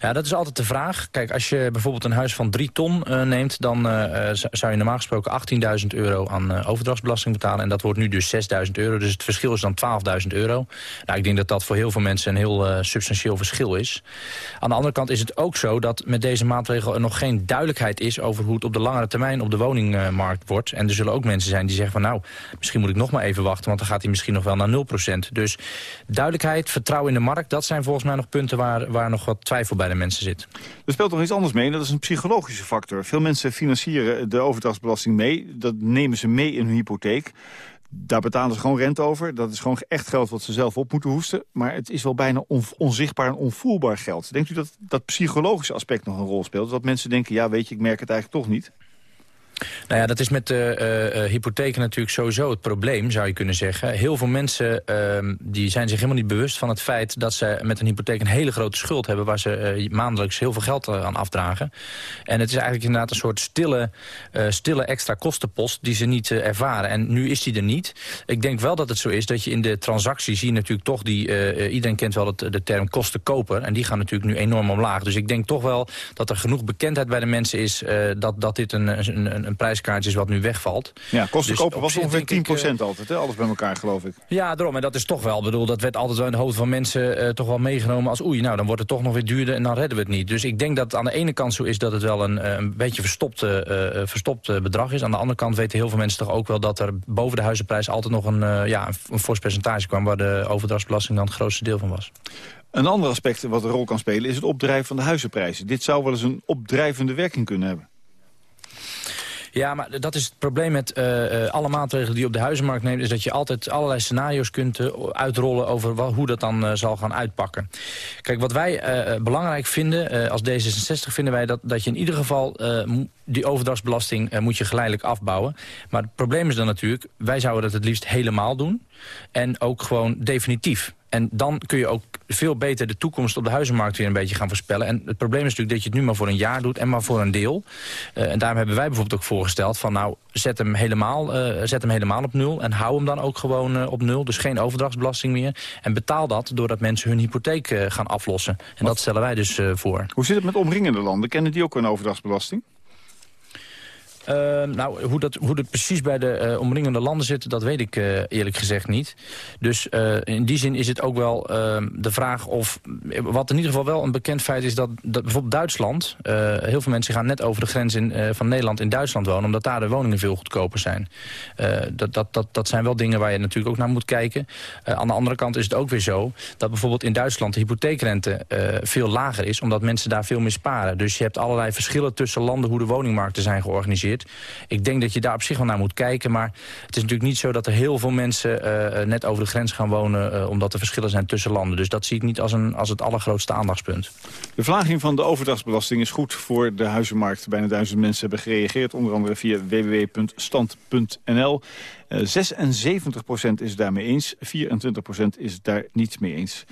Speaker 21: Ja, dat is altijd de vraag. Kijk, als je bijvoorbeeld een huis van 3 ton uh, neemt... dan uh, zou je normaal gesproken 18.000 euro aan uh, overdrachtsbelasting betalen. En dat wordt nu dus 6.000 euro. Dus het verschil is dan 12.000 euro. Nou, ik denk dat dat voor heel veel mensen een heel substantieel verschil is. Aan de andere kant is het ook zo dat met deze maatregel... er nog geen duidelijkheid is over hoe het op de langere termijn... op de woningmarkt wordt. En er zullen ook mensen zijn die zeggen van... nou, misschien moet ik nog maar even wachten... want dan gaat hij misschien nog wel naar 0%. Dus duidelijkheid, vertrouwen in de markt... dat zijn volgens mij nog punten waar, waar nog wat twijfel bij de mensen zit.
Speaker 15: Er speelt nog iets anders mee, dat is een psychologische factor. Veel mensen financieren de overdrachtsbelasting mee. Dat nemen ze mee in hun hypotheek. Daar betalen ze gewoon rente over. Dat is gewoon echt geld wat ze zelf op moeten hoesten. Maar het is wel bijna onzichtbaar en onvoelbaar geld. Denkt u dat dat psychologische aspect nog een rol speelt? Dat mensen denken, ja weet je, ik merk het eigenlijk toch niet?
Speaker 21: Nou ja, dat is met de uh, uh, hypotheken natuurlijk sowieso het probleem, zou je kunnen zeggen. Heel veel mensen uh, die zijn zich helemaal niet bewust van het feit... dat ze met een hypotheek een hele grote schuld hebben... waar ze uh, maandelijks heel veel geld aan afdragen. En het is eigenlijk inderdaad een soort stille, stille extra kostenpost... die ze niet ervaren. En nu is die er niet. Ik denk wel dat het zo is dat je in de transactie zie je natuurlijk toch... die iedereen kent wel het, de term kostenkoper. En die gaan natuurlijk nu enorm omlaag. Dus ik denk toch wel dat er genoeg bekendheid bij de mensen is... dat, dat dit een, een een prijskaartje is wat nu wegvalt.
Speaker 15: Ja, kosten dus kopen was ongeveer 10 procent uh, altijd, hè? alles bij elkaar geloof ik.
Speaker 21: Ja, daarom. En dat is toch wel, bedoel, dat werd altijd wel in de hoofd van mensen uh, toch wel meegenomen als oei, nou dan wordt het toch nog weer duurder en dan redden we het niet. Dus ik denk dat het aan de ene kant zo is dat het wel een, uh, een beetje verstopt, verstopt bedrag is. Aan de andere kant weten heel veel mensen toch ook wel dat er boven de huizenprijs altijd nog een, ja, een, een fors percentage kwam waar de overdrachtsbelasting dan het grootste deel van was.
Speaker 15: Een ander aspect wat een rol kan spelen is het opdrijven van de huizenprijzen. Dit zou wel eens een opdrijvende werking kunnen hebben.
Speaker 21: Ja, maar dat is het probleem met uh, uh, alle maatregelen die je op de huizenmarkt neemt... is dat je altijd allerlei scenario's kunt uh, uitrollen over hoe dat dan zal gaan uitpakken. Kijk, wat wij belangrijk vinden, als D66 vinden wij dat, dat je in ieder geval... die overdrachtsbelasting moet je geleidelijk afbouwen. Maar het probleem is dan natuurlijk, wij zouden dat het liefst helemaal doen. En ook gewoon definitief. En dan kun je ook veel beter de toekomst op de huizenmarkt weer een beetje gaan voorspellen. En het probleem is natuurlijk dat je het nu maar voor een jaar doet en maar voor een deel. Uh, en daarom hebben wij bijvoorbeeld ook voorgesteld van nou, zet hem helemaal, uh, zet hem helemaal op nul. En hou hem dan ook gewoon uh, op nul. Dus geen overdrachtsbelasting meer. En betaal dat doordat mensen hun hypotheek gaan aflossen. En Wat? dat stellen wij dus voor.
Speaker 15: Hoe zit het met omringende landen? Kennen die ook een overdrachtsbelasting?
Speaker 21: Uh, nou, hoe dat, hoe dat precies bij de uh, omringende landen zit, dat weet ik uh, eerlijk gezegd niet. Dus in die zin is het ook wel ehm, de vraag of... Wat in ieder geval wel een bekend feit is dat, dat bijvoorbeeld Duitsland... heel veel mensen gaan net over de grens in, van Nederland in Duitsland wonen... omdat daar de woningen veel goedkoper zijn. dat, dat, dat, dat zijn wel dingen waar je natuurlijk ook naar moet kijken. aan de andere kant is het ook weer zo dat bijvoorbeeld in Duitsland... de hypotheekrente veel lager is, omdat mensen daar veel meer sparen. Dus je hebt allerlei verschillen tussen landen hoe de woningmarkten zijn georganiseerd. Ik denk dat je daar op zich wel naar moet kijken. Maar het is natuurlijk niet zo dat er heel veel mensen net over de grens gaan wonen... omdat er verschillen zijn tussen landen. Dus dat zie ik niet als, een, als het allergrootste aandachtspunt.
Speaker 15: De verlaging van de overdrachtsbelasting is goed voor de huizenmarkt. Bijna duizend mensen hebben gereageerd, onder andere via www.stand.nl. 76% is daarmee eens, 24% is daar niet mee eens.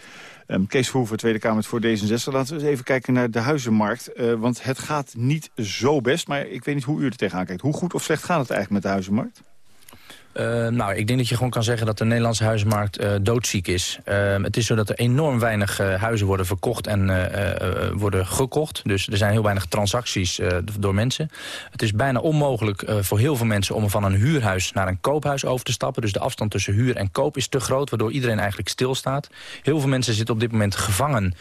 Speaker 15: Um, Kees Verhoeven, Tweede Kamer voor D66. Laten we eens even kijken naar de huizenmarkt. Uh, want het gaat niet zo best, maar ik weet niet hoe u er tegenaan kijkt. Hoe goed of slecht gaat het eigenlijk met de huizenmarkt?
Speaker 21: Uh, nou, ik denk dat je gewoon kan zeggen dat de Nederlandse huizenmarkt uh, doodziek is. Uh, het is zo dat er enorm weinig huizen worden verkocht en worden gekocht. Dus er zijn heel weinig transacties door mensen. Het is bijna onmogelijk voor heel veel mensen om van een huurhuis naar een koophuis over te stappen. Dus de afstand tussen huur en koop is te groot, waardoor iedereen eigenlijk stilstaat. Heel veel mensen zitten op dit moment gevangen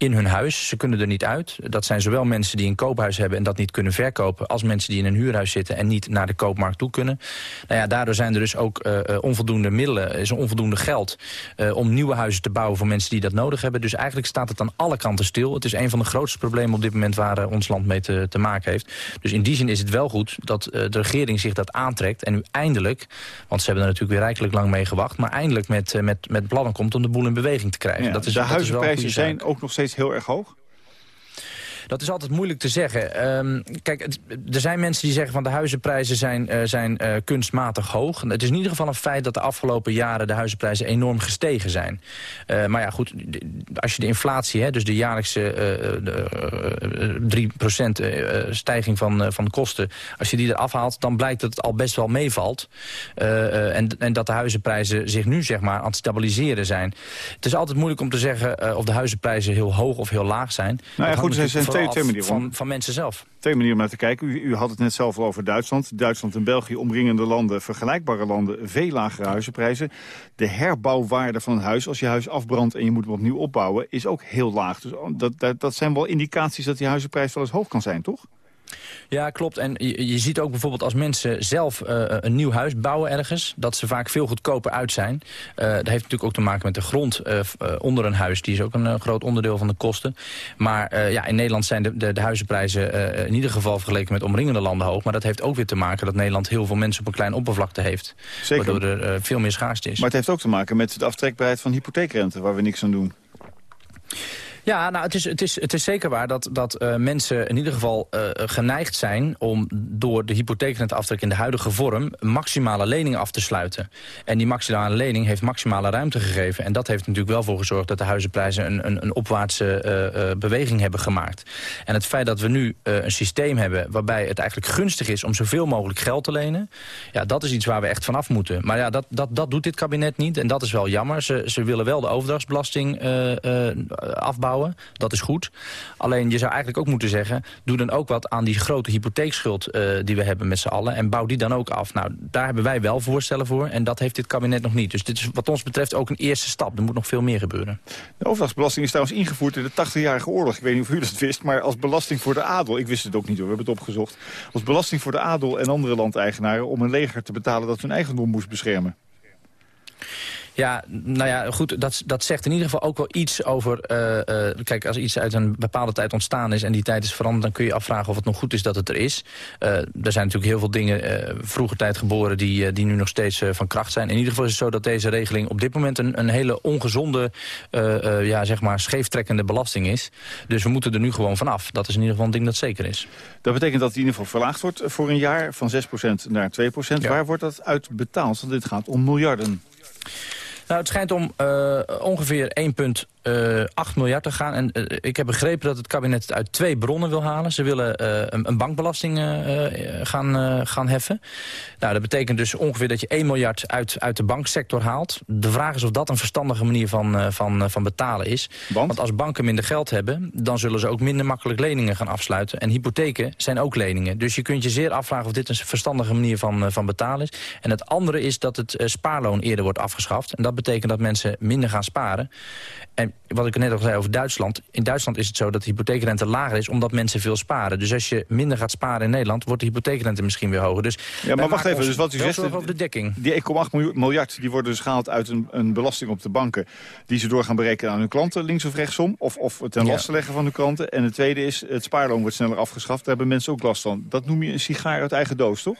Speaker 21: in hun huis. Ze kunnen er niet uit. Dat zijn zowel mensen die een koophuis hebben en dat niet kunnen verkopen... als mensen die in een huurhuis zitten en niet naar de koopmarkt toe kunnen. Nou ja, daardoor zijn er dus ook uh, onvoldoende middelen, is er onvoldoende geld... Uh, om nieuwe huizen te bouwen voor mensen die dat nodig hebben. Dus eigenlijk staat het aan alle kanten stil. Het is een van de grootste problemen op dit moment waar ons land mee te, te, maken heeft. Dus in die zin is het wel goed dat de regering zich dat aantrekt... en nu eindelijk, want ze hebben er natuurlijk weer rijkelijk lang mee gewacht... maar eindelijk met, met, met plannen komt om de boel in beweging te krijgen.
Speaker 15: Ja,
Speaker 21: dat is,
Speaker 15: de huizenprijzen
Speaker 21: is
Speaker 15: zijn ook nog steeds heel erg hoog?
Speaker 21: Dat is altijd moeilijk te zeggen. Um, kijk, het, er zijn mensen die zeggen van de huizenprijzen zijn, uh, zijn uh, kunstmatig hoog. Het is in ieder geval een feit dat de afgelopen jaren de huizenprijzen enorm gestegen zijn. Uh, maar ja, goed, als je de inflatie, hè, dus de jaarlijkse de, 3% stijging van, van de kosten, als je die eraf haalt, dan blijkt dat het al best wel meevalt. en, en dat de huizenprijzen zich nu zeg maar aan het stabiliseren zijn. Het is altijd moeilijk om te zeggen of de huizenprijzen heel hoog of heel laag zijn.
Speaker 15: Nou ja, goed, er zijn twee,
Speaker 21: van, van mensen zelf.
Speaker 15: Twee manieren om naar te kijken. U, u, had het net zelf al over Duitsland. Duitsland en België, omringende landen, vergelijkbare landen... veel lagere huizenprijzen. De herbouwwaarde van een huis, als je huis afbrandt... en je moet hem opnieuw opbouwen, is ook heel laag. Dus dat, dat, dat zijn wel indicaties dat die huizenprijs wel eens hoog kan zijn, toch?
Speaker 21: Ja, klopt. En je, je, ziet ook bijvoorbeeld als mensen zelf uh, een nieuw huis bouwen ergens... dat ze vaak veel goedkoper uit zijn. Uh, dat heeft natuurlijk ook te maken met de grond uh, onder een huis. Die is ook een groot onderdeel van de kosten. Maar ja, in Nederland zijn de, de, de huizenprijzen in ieder geval vergeleken met omringende landen hoog. Maar dat heeft ook weer te maken dat Nederland heel veel mensen op een klein oppervlakte heeft. Zeker. Waardoor er veel meer schaarste is.
Speaker 15: Maar het heeft ook te maken met de aftrekbaarheid van hypotheekrente... waar we niks aan doen.
Speaker 21: Ja, nou, het is, het is, het is zeker waar dat, dat uh, mensen in ieder geval uh, geneigd zijn... om door de hypotheekrenteaftrek in de huidige vorm... maximale leningen af te sluiten. En die maximale lening heeft maximale ruimte gegeven. En dat heeft natuurlijk wel voor gezorgd dat de huizenprijzen... een, een, een opwaartse uh, beweging hebben gemaakt. En het feit dat we nu een systeem hebben... waarbij het eigenlijk gunstig is om zoveel mogelijk geld te lenen... ja, dat is iets waar we echt vanaf moeten. Maar ja, dat, dat, dat doet dit kabinet niet. En dat is wel jammer. Ze, ze willen wel de overdrachtsbelasting afbouwen dat is goed. Alleen je zou eigenlijk ook moeten zeggen... doe dan ook wat aan die grote hypotheekschuld uh, die we hebben met z'n allen... en bouw die dan ook af. Nou, daar hebben wij wel voorstellen voor en dat heeft dit kabinet nog niet. Dus dit is wat ons betreft ook een eerste stap. Er moet nog veel meer gebeuren.
Speaker 15: De overdrachtsbelasting is trouwens ingevoerd in de 80-jarige oorlog. Ik weet niet of u dat wist, maar als belasting voor de adel... ik wist het ook niet hoor, we hebben het opgezocht. Als belasting voor de adel en andere landeigenaren... om een leger te betalen dat hun eigendom moest beschermen.
Speaker 21: Ja, nou ja, goed, dat, dat zegt in ieder geval ook wel iets over... Uh, uh, kijk, als iets uit een bepaalde tijd ontstaan is en die tijd is veranderd... dan kun je afvragen of het nog goed is dat het er is. Uh, er zijn natuurlijk heel veel dingen vroeger tijd geboren... die, die nu nog steeds van kracht zijn. In ieder geval is het zo dat deze regeling op dit moment... een, een hele ongezonde, ja, zeg maar, scheeftrekkende belasting is. Dus we moeten er nu gewoon vanaf. Dat is in ieder geval een ding dat zeker is.
Speaker 15: Dat betekent dat het in ieder geval verlaagd wordt voor een jaar... van 6% naar 2%. Ja. Waar wordt dat uit betaald? Want dit gaat om miljarden.
Speaker 21: Nou, het schijnt om uh, ongeveer 1,8 miljard te gaan. En uh, ik heb begrepen dat het kabinet het uit twee bronnen wil halen. Ze willen uh, een, een, bankbelasting gaan, gaan heffen. Nou, dat betekent dus ongeveer dat je 1 miljard uit, uit de banksector haalt. De vraag is of dat een verstandige manier van, van, van betalen is. Want? Want als banken minder geld hebben, dan zullen ze ook minder makkelijk leningen gaan afsluiten. En hypotheken zijn ook leningen. Dus je kunt je zeer afvragen of dit een verstandige manier van, van betalen is. En het andere is dat het spaarloon eerder wordt afgeschaft. En dat betekent dat mensen minder gaan sparen. En En wat ik net al zei over Duitsland. In Duitsland is het zo dat de hypotheekrente lager is... omdat mensen veel sparen. Dus als je minder gaat sparen in Nederland... wordt de hypotheekrente misschien weer hoger. Dus
Speaker 15: Ja, maar wacht even, dus wat u zegt...
Speaker 21: over de dekking.
Speaker 15: Die 1,8 miljard die worden dus gehaald uit een, een belasting op de banken... die ze door gaan berekenen aan hun klanten, links of rechtsom... of, of ten
Speaker 21: Ja.
Speaker 15: laste leggen van hun klanten. En het tweede is, het spaarloon wordt sneller afgeschaft. Daar hebben mensen ook last van. Dat noem je een sigaar uit eigen doos, toch?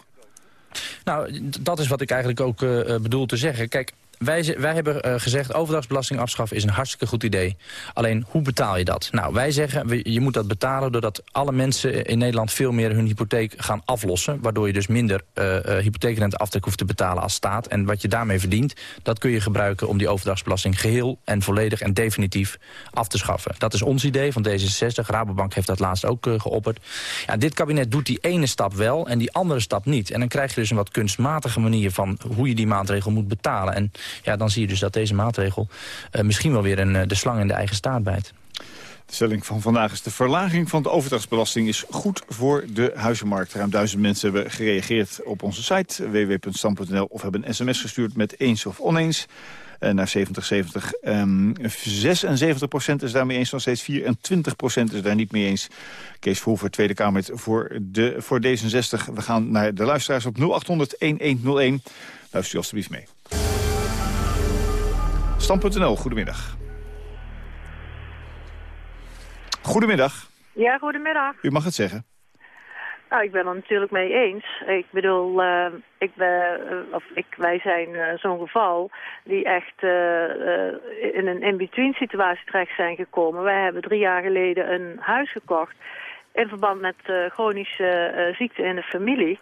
Speaker 21: Nou, dat is wat ik eigenlijk ook eh, eh, bedoel te zeggen. Kijk, wij, wij hebben eh, gezegd overdrachtsbelasting afschaffen is een hartstikke goed idee. Alleen, hoe betaal je dat? Nou, wij zeggen, je moet dat betalen doordat alle mensen in Nederland veel meer hun hypotheek gaan aflossen. Waardoor je dus minder eh eh hypotheekrenteaftrek hoeft te betalen als staat. En wat je daarmee verdient, dat kun je gebruiken om die overdrachtsbelasting geheel en volledig en definitief af te schaffen. Dat is ons idee van D66. Rabobank heeft dat laatst ook geopperd. Ja, dit kabinet doet die ene stap wel en die andere stap niet. En dan krijg je dus een wat kunstmatige manier van hoe je die maatregel moet betalen. En ja, dan zie je dus dat deze maatregel eh, misschien wel weer een, eh, de slang in de eigen staart bijt.
Speaker 15: De stelling van vandaag is de verlaging van de overdrachtsbelasting is goed voor de huizenmarkt. Ruim duizend mensen hebben gereageerd op onze site www.stam.nl of hebben een sms gestuurd met eens of oneens. naar 7070. Ehm 76% is daarmee eens, nog steeds 24% is daar niet mee eens. Kees Verhoeven, Tweede Kamer voor, de, voor D66. We gaan naar de luisteraars op 0800-1101. Luister u alstublieft mee. Stam.nl, goedemiddag. Goedemiddag,
Speaker 22: Ja, goedemiddag.
Speaker 15: u mag het zeggen.
Speaker 22: Nou, ik ben er natuurlijk mee eens. Ik bedoel, eh, ik ben, eh, of ik, wij zijn eh, zo'n geval die echt in een in-between situatie terecht zijn gekomen. Wij hebben drie jaar geleden een huis gekocht in verband met eh, chronische eh, ziekte in de familie.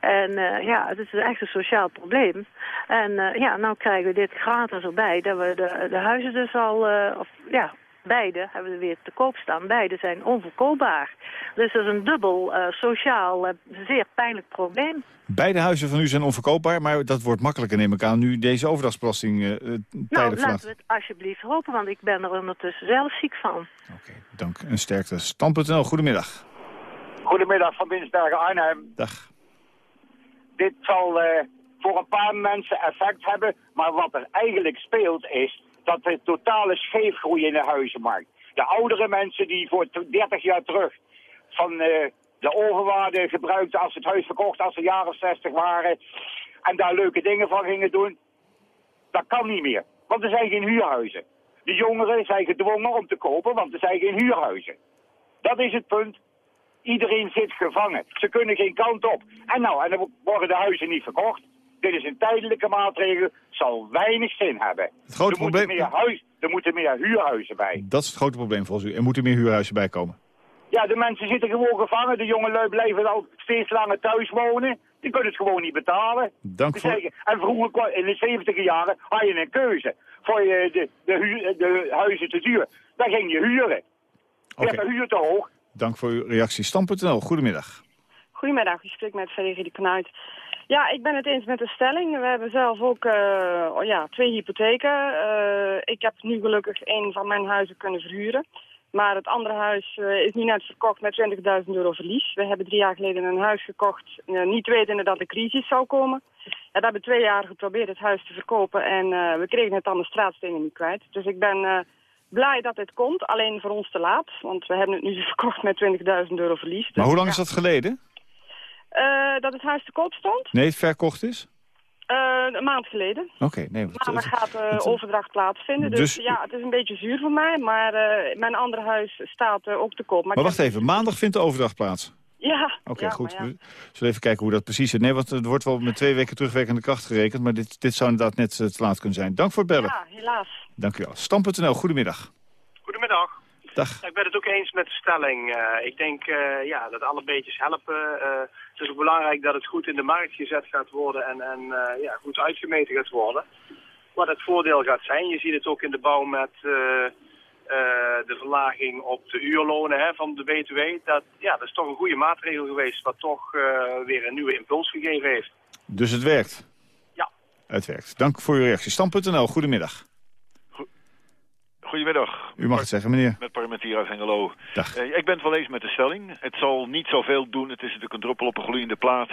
Speaker 22: En eh, ja, het is echt een sociaal probleem. En ja, nou krijgen we dit gratis erbij, dat we de, de huizen dus al, of ja, beide hebben we weer te koop staan. Beide zijn onverkoopbaar. Dus dat is een dubbel eh, sociaal, eh, zeer pijnlijk probleem.
Speaker 15: Beide huizen van u zijn onverkoopbaar, maar dat wordt makkelijker, neem ik aan, nu deze overdrachtsbelasting eh, eh,
Speaker 22: Nou,
Speaker 15: tijdelijk
Speaker 22: laten
Speaker 15: verlaat.
Speaker 22: we het alsjeblieft hopen, want ik ben er ondertussen zelf ziek van.
Speaker 15: Dank en sterkte. Stam.nl, goedemiddag.
Speaker 23: Goedemiddag van Binsbergen Arnhem.
Speaker 15: Dag.
Speaker 23: Dit zal eh, voor een paar mensen effect hebben, maar wat er eigenlijk speelt is dat er totale scheefgroei in de huizenmarkt. De oudere mensen die voor t- 30 jaar terug van eh, de overwaarde gebruikten als ze het huis verkochten als ze jaren of 60 waren en daar leuke dingen van gingen doen, dat kan niet meer. Want er zijn geen huurhuizen. De jongeren zijn gedwongen om te kopen, want er zijn geen huurhuizen. Dat is het punt. Iedereen zit gevangen. Ze kunnen geen kant op. En nou, en dan worden de huizen niet verkocht. Dit is een tijdelijke maatregel, zal weinig zin hebben.
Speaker 15: Het grote
Speaker 23: er, moeten
Speaker 15: probleem-
Speaker 23: meer huis, er moeten meer huurhuizen bij.
Speaker 15: Dat is het grote probleem volgens u. Er moeten meer huurhuizen bij komen.
Speaker 23: Ja, de mensen zitten gewoon gevangen. De jongelui blijven al steeds langer thuis wonen. Die kunnen het gewoon niet betalen.
Speaker 15: Dank voor-
Speaker 23: zeggen- En vroeger, in de 70 jaren, had je een keuze. Voor je de, de, huur- de huizen te duur. Dan ging je huren. Je hebt de huur te hoog.
Speaker 15: Dank voor uw reactie. Stam.nl, goedemiddag.
Speaker 24: Goedemiddag, u spreekt met Valerie de Knuit. Ja, ik ben het eens met de stelling. We hebben zelf ook eh, oh ja, twee hypotheken. Eh, ik heb nu gelukkig één van mijn huizen kunnen verhuren. Maar het andere huis eh, is nu net verkocht met 20.000 euro verlies. We hebben drie jaar geleden een huis gekocht, niet wetende dat de crisis zou komen. En we hebben twee jaar geprobeerd het huis te verkopen en we kregen het aan de straatstenen niet kwijt. Dus ik ben blij dat dit komt, alleen voor ons te laat. Want we hebben het nu verkocht met 20.000 euro verlies.
Speaker 15: Maar
Speaker 24: Dus,
Speaker 15: hoe lang
Speaker 24: ja.
Speaker 15: is dat geleden?
Speaker 24: Eh, dat het huis te koop stond?
Speaker 15: Nee, het verkocht is?
Speaker 24: Eh, een maand geleden.
Speaker 15: Oké, nee. want
Speaker 24: Maar er gaat eh,
Speaker 15: het-
Speaker 24: overdracht plaatsvinden. Dus,
Speaker 15: Dus-
Speaker 24: ja, het is een beetje zuur voor mij. Maar eh, mijn andere huis staat eh, ook te koop. Maar,
Speaker 15: wacht even, maandag vindt de overdracht plaats.
Speaker 24: Ja.
Speaker 15: Oké,
Speaker 24: ja,
Speaker 15: goed.
Speaker 24: ja.
Speaker 15: We zullen even kijken hoe dat precies zit. Nee, want het wordt wel met twee weken terugwerkende kracht gerekend. Maar dit, dit zou inderdaad net eh, te laat kunnen zijn. Dank voor het bellen.
Speaker 24: Ja, helaas.
Speaker 15: Dank u wel. Stam.nl, goedemiddag.
Speaker 25: Goedemiddag.
Speaker 15: Dag.
Speaker 25: Ik ben het ook eens met de stelling. Eh, ik denk eh, ja, dat alle beetjes helpen. Het is ook belangrijk dat het goed in de markt gezet gaat worden en, en eh, ja, goed uitgemeten gaat worden. Wat het voordeel gaat zijn, je ziet het ook in de bouw met eh, eh, de verlaging op de uurlonen hè, van de BTW. Dat, ja, dat is toch een goede maatregel geweest wat toch weer een nieuwe impuls gegeven heeft.
Speaker 15: Dus het werkt?
Speaker 25: Ja.
Speaker 15: Het werkt. Dank voor uw reactie. Stam.nl, goedemiddag.
Speaker 26: Goedemiddag.
Speaker 15: U mag het zeggen, meneer.
Speaker 26: Met Parmentier uit Hengelo.
Speaker 15: Dag.
Speaker 26: Eh, ik ben het wel eens met de stelling. Het zal niet zoveel doen. Het is natuurlijk een druppel op een gloeiende plaat.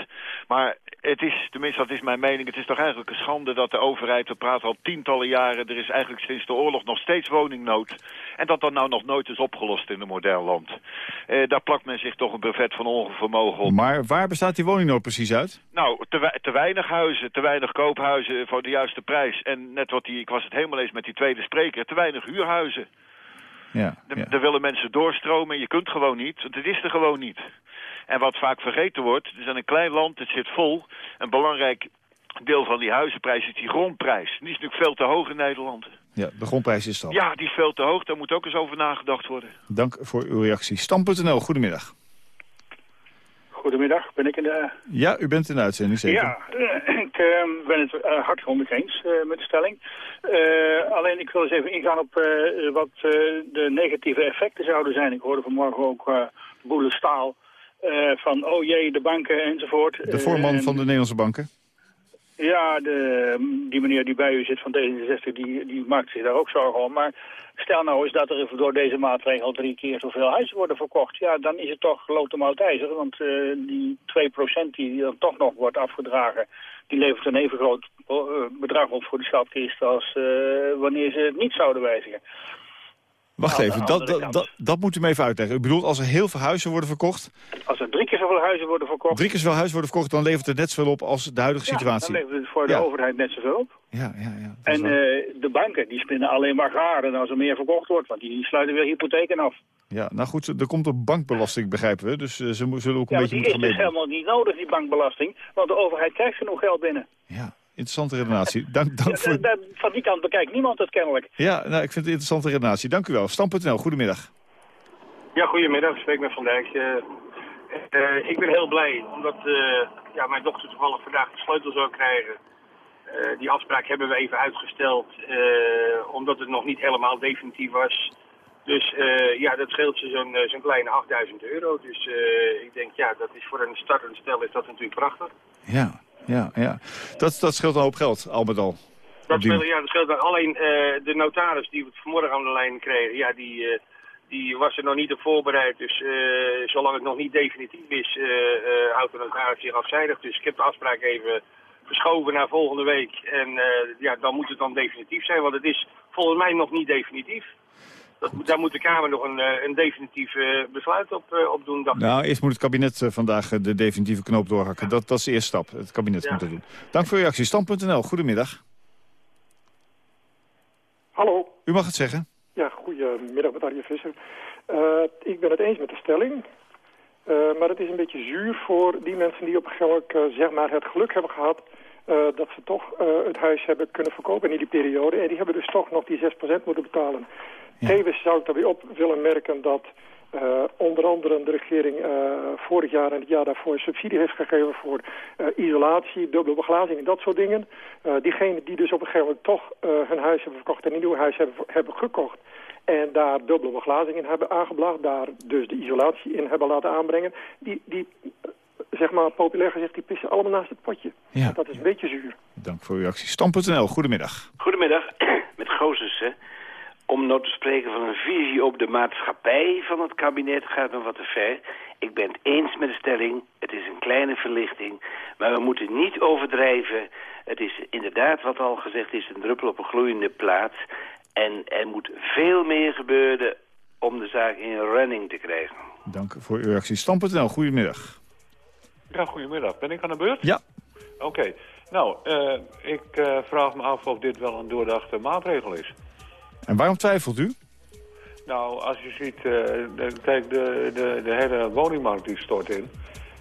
Speaker 26: Maar het is, tenminste dat is mijn mening, het is toch eigenlijk een schande dat de overheid, we praten al tientallen jaren, er is eigenlijk sinds de oorlog nog steeds woningnood. En dat dat nou nog nooit is opgelost in een modern land. Eh, daar plakt men zich toch een brevet van onvermogen op.
Speaker 15: Maar waar bestaat die woningnood precies uit?
Speaker 26: Nou, te, te weinig huizen, te weinig koophuizen voor de juiste prijs. En net wat die, ik was het helemaal eens met die tweede spreker, te weinig huurhuizen.
Speaker 15: Ja,
Speaker 26: Er er willen mensen doorstromen en je kunt gewoon niet, want het is er gewoon niet. En wat vaak vergeten wordt, het is een klein land, het zit vol. Een belangrijk deel van die huizenprijs is die grondprijs. Die is natuurlijk veel te hoog in Nederland.
Speaker 15: Ja, de grondprijs is dan.
Speaker 26: Ja, die is veel te hoog, daar moet ook eens over nagedacht worden.
Speaker 15: Dank voor uw reactie. Stam.nl, goedemiddag.
Speaker 27: Goedemiddag, ben ik in de...
Speaker 15: Ja, u bent in de uitzending, zeker?
Speaker 27: Ja, eh, ik eh, ben het uh, hartgrondig eens eh, met de stelling. Eh, alleen ik wil eens even ingaan op eh, wat eh, de negatieve effecten zouden zijn. Ik hoorde vanmorgen ook eh boelen staal eh, van oh jee, de banken enzovoort.
Speaker 15: De voorman
Speaker 27: Eh,
Speaker 15: van de Nederlandse banken.
Speaker 27: Ja, de, die meneer die bij u zit van D66, die, die maakt zich daar ook zorgen om. Maar stel nou eens dat er door deze maatregel drie keer zoveel huizen worden verkocht. Ja, dan is het toch lood ijzer. Want eh, die 2% die dan toch nog wordt afgedragen, die levert een even groot eh, bedrag op voor de schatkist als eh, wanneer ze het niet zouden wijzigen.
Speaker 15: Wacht
Speaker 27: de
Speaker 15: even, dat, dat, dat, dat moet u me even uitleggen. U bedoelt, als er heel veel huizen worden verkocht...
Speaker 27: Als er drie keer zoveel huizen worden verkocht...
Speaker 15: drie keer zoveel huizen worden verkocht... dan levert het net zoveel op als de huidige
Speaker 27: ja,
Speaker 15: situatie.
Speaker 27: dan levert het voor de
Speaker 15: Ja.
Speaker 27: overheid net zoveel op.
Speaker 15: Ja, ja, ja.
Speaker 27: En eh, de banken die spinnen alleen maar garen als er meer verkocht wordt. Want die sluiten weer hypotheken af.
Speaker 15: Ja, nou goed, er komt een bankbelasting, begrijpen we. Dus eh, ze zullen ook een
Speaker 27: Ja,
Speaker 15: beetje
Speaker 27: die
Speaker 15: moeten
Speaker 27: is dus
Speaker 15: gaan meedoen.
Speaker 27: helemaal niet nodig, die bankbelasting. Want de overheid krijgt genoeg geld binnen.
Speaker 15: Interessante redenatie. Dank, dank voor...
Speaker 27: Van die kant bekijkt niemand het kennelijk.
Speaker 15: Ja, nou, ik vind het een interessante redenatie. Dank u wel. Stam.nl, goedemiddag.
Speaker 25: Ja, goedemiddag. Ik spreek met Van Dijk. Eh, eh, ik ben heel blij omdat eh, ja, mijn dochter toevallig vandaag de sleutel zou krijgen. Eh, die afspraak hebben we even uitgesteld eh, omdat het nog niet helemaal definitief was. Dus eh, ja, dat scheelt ze zo'n zo'n kleine 8000 euro. Dus eh, ik denk, ja, dat is voor een startend stel is dat natuurlijk prachtig.
Speaker 15: Ja, ja, ja. Dat, dat scheelt een hoop geld, al met al.
Speaker 25: Dat scheelt, ja, dat scheelt. Alleen eh, de notaris die we vanmorgen aan de lijn kregen, ja, die, eh, die was er nog niet op voorbereid. Dus eh, zolang het nog niet definitief is, houdt de notaris zich afzijdig. Dus ik heb de afspraak even verschoven naar volgende week. En ja, dan moet het dan definitief zijn, want het is volgens mij nog niet definitief. Dat, daar moet de Kamer nog een, eh, een definitief eh, besluit op, eh, op doen, dacht.
Speaker 15: Nou, eerst moet het kabinet vandaag de definitieve knoop doorhakken. Dat, dat is de eerste stap. Het kabinet
Speaker 25: Ja.
Speaker 15: moet dat doen. Dank voor uw reactie. Stam.nl, goedemiddag.
Speaker 28: Hallo.
Speaker 15: U mag het zeggen.
Speaker 28: Ja, goedemiddag met Arjen Visser. Eh, ik ben het eens met de stelling. Eh, maar het is een beetje zuur voor die mensen die op een gegeven moment zeg maar het geluk hebben gehad... eh, dat ze toch eh, het huis hebben kunnen verkopen in die periode. En die hebben dus toch nog die 6% moeten betalen. Tevens zou ik daarbij op willen merken dat eh, onder andere de regering eh, vorig jaar en het jaar daarvoor subsidie heeft gegeven voor eh, isolatie, dubbele beglazing en dat soort dingen. Eh diegenen die dus op een gegeven moment toch eh, hun huis hebben verkocht en een nieuw huis hebben, hebben gekocht en daar dubbele beglazing in hebben aangebracht, daar dus de isolatie in hebben laten aanbrengen, die, die zeg maar populair gezegd, die pissen allemaal naast het potje.
Speaker 15: Ja.
Speaker 28: Dat is een beetje zuur.
Speaker 15: Dank voor uw reactie. Stam.nl, goedemiddag.
Speaker 29: Goedemiddag, met Gozes. Hè. Om nou te spreken van een visie op de maatschappij van het kabinet gaat nog wat te ver. Ik ben het eens met de stelling, het is een kleine verlichting, maar we moeten niet overdrijven. Het is inderdaad wat al gezegd is, een druppel op een gloeiende plaat. En er moet veel meer gebeuren om de zaak in running te krijgen.
Speaker 15: Dank voor uw reactie. Stam.nl, goedemiddag.
Speaker 30: Ja, goedemiddag. Ben ik aan de beurt?
Speaker 15: Ja.
Speaker 30: Oké. Nou, eh, ik eh, vraag me af of dit wel een doordachte maatregel is.
Speaker 15: En waarom twijfelt u?
Speaker 30: Nou, als je ziet, eh, kijk, de, de, de hele woningmarkt die stort in.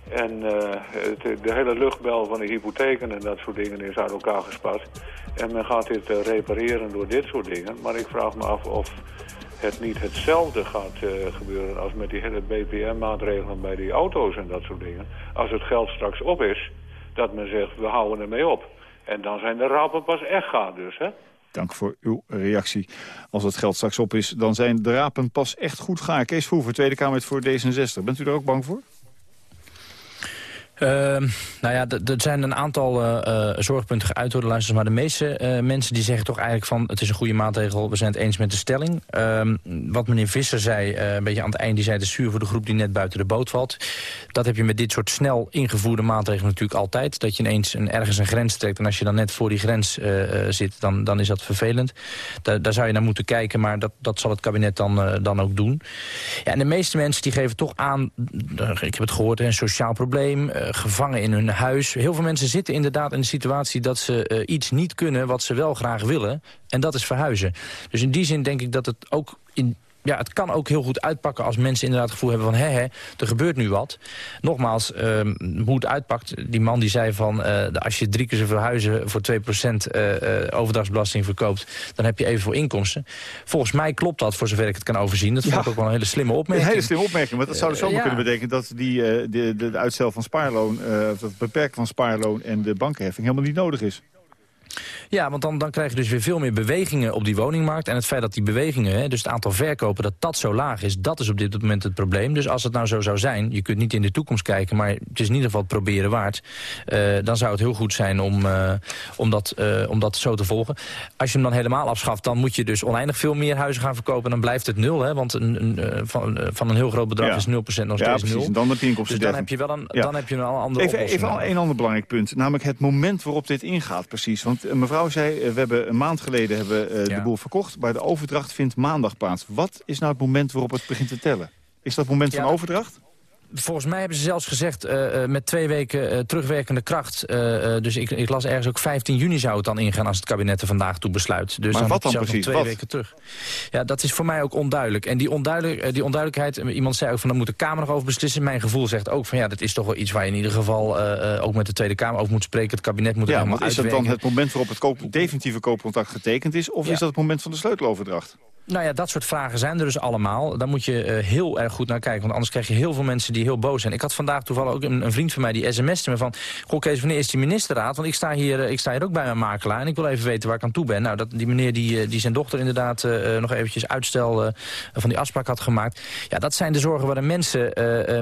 Speaker 30: En eh, het, de hele luchtbel van de hypotheken en dat soort dingen is uit elkaar gespat. En men gaat dit eh, repareren door dit soort dingen. Maar ik vraag me af of het niet hetzelfde gaat gebeuren als met die hele BPM-maatregelen bij die auto's en dat soort dingen. Als het geld straks op is, dat men zegt, we houden ermee op. En dan zijn de rapen pas echt gaar dus, hè?
Speaker 15: Dank voor uw reactie. Als het geld straks op is, dan zijn de rapen pas echt goed gaar. Kees Vroever, Tweede Kamer voor D66. Bent u er ook bang voor?
Speaker 21: Ehm, nou ja, er zijn een aantal uh, zorgpunten geuit door de. Maar de meeste uh, mensen die zeggen toch eigenlijk van... het is een goede maatregel, we zijn het eens met de stelling. Ehm, wat meneer Visser zei, een beetje aan het eind... die zei de zuur voor de groep die net buiten de boot valt. Dat heb je met dit soort snel ingevoerde maatregelen natuurlijk altijd. Dat je ineens een, ergens een grens trekt... en als je dan net voor die grens zit, dan, dan is dat vervelend. Da daar zou je naar moeten kijken, maar dat, dat zal het kabinet dan, dan ook doen. Ja, en de meeste mensen die geven toch aan... ik heb het gehoord, een sociaal probleem eh, gevangen in hun huis. Heel veel mensen zitten inderdaad in de situatie dat ze uh, iets niet kunnen wat ze wel graag willen. En dat is verhuizen. Dus in die zin denk ik dat het ook in ja, het kan ook heel goed uitpakken als mensen inderdaad het gevoel hebben van... hé, hé er gebeurt nu wat. Nogmaals, um, hoe het uitpakt, die man die zei van... Uh, als je drie keer zoveel huizen voor 2% uh, uh, overdagsbelasting verkoopt... dan heb je even voor inkomsten. Volgens mij klopt dat, voor zover ik het kan overzien. Dat vond ik ook wel een hele slimme opmerking.
Speaker 15: Een hele slimme opmerking, want dat zou dus zomaar kunnen betekenen... dat die, de, de, de, uitstel van spaarloon, het beperken van spaarloon en de bankenheffing helemaal niet nodig is.
Speaker 21: Ja, want dan, dan krijg je dus weer veel meer bewegingen op die woningmarkt. En het feit dat die bewegingen, hè, dus het aantal verkopen, dat dat zo laag is... dat is op dit moment het probleem. Dus als het nou zo zou zijn, je kunt niet in de toekomst kijken... maar het is in ieder geval het proberen waard... Uh, dan zou het heel goed zijn om, uh, om, dat, uh, om dat zo te volgen. Als je hem dan helemaal afschaft, dan moet je dus oneindig veel meer huizen gaan verkopen. Dan blijft het nul, hè, want een, een, van, van een heel groot bedrag
Speaker 15: ja.
Speaker 21: is 0% nog steeds
Speaker 15: ja, precies.
Speaker 21: nul.
Speaker 15: Dan heb je
Speaker 21: dus dan heb je wel een, ja. dan heb je een andere
Speaker 15: Even, even al een ander belangrijk punt, namelijk het moment waarop dit ingaat precies. Want mevrouw zei, we hebben een maand geleden hebben, uh, ja. de boel verkocht. Maar de overdracht vindt maandag plaats. Wat is nou het moment waarop het begint te tellen? Is dat het moment ja, van overdracht?
Speaker 21: Volgens mij hebben ze zelfs gezegd uh, met twee weken uh, terugwerkende kracht. Uh, dus ik, ik, las ergens ook 15 juni zou het dan ingaan als het kabinet er vandaag toe besluit. Dus
Speaker 15: maar
Speaker 21: dan
Speaker 15: wat dan precies?
Speaker 21: twee
Speaker 15: wat?
Speaker 21: weken terug. Ja, dat is voor mij ook onduidelijk. En die, onduidelijk, die onduidelijkheid, iemand zei ook van dan moet de Kamer nog over beslissen. Mijn gevoel zegt ook van ja, dat is toch wel iets waar je in ieder geval ook met de Tweede Kamer over moet spreken. Het kabinet moet
Speaker 15: ja,
Speaker 21: er helemaal
Speaker 15: maar is
Speaker 21: uitwerken.
Speaker 15: dat dan het moment waarop het koop, definitieve koopcontract getekend is? Of ja. is dat het moment van de sleuteloverdracht?
Speaker 21: Nou ja, dat soort vragen zijn er dus allemaal. Daar moet je heel erg goed naar kijken. Want anders krijg je heel veel mensen die heel boos zijn. Ik had vandaag toevallig ook een, een vriend van mij die sms'te me van... Goh Kees, wanneer is die ministerraad? Want ik sta hier, uh, ik sta hier ook bij mijn makelaar en ik wil even weten waar ik aan toe ben. Nou, dat, die meneer die, uh, die zijn dochter inderdaad nog eventjes uitstel van die afspraak had gemaakt. Ja, dat zijn de zorgen waar de mensen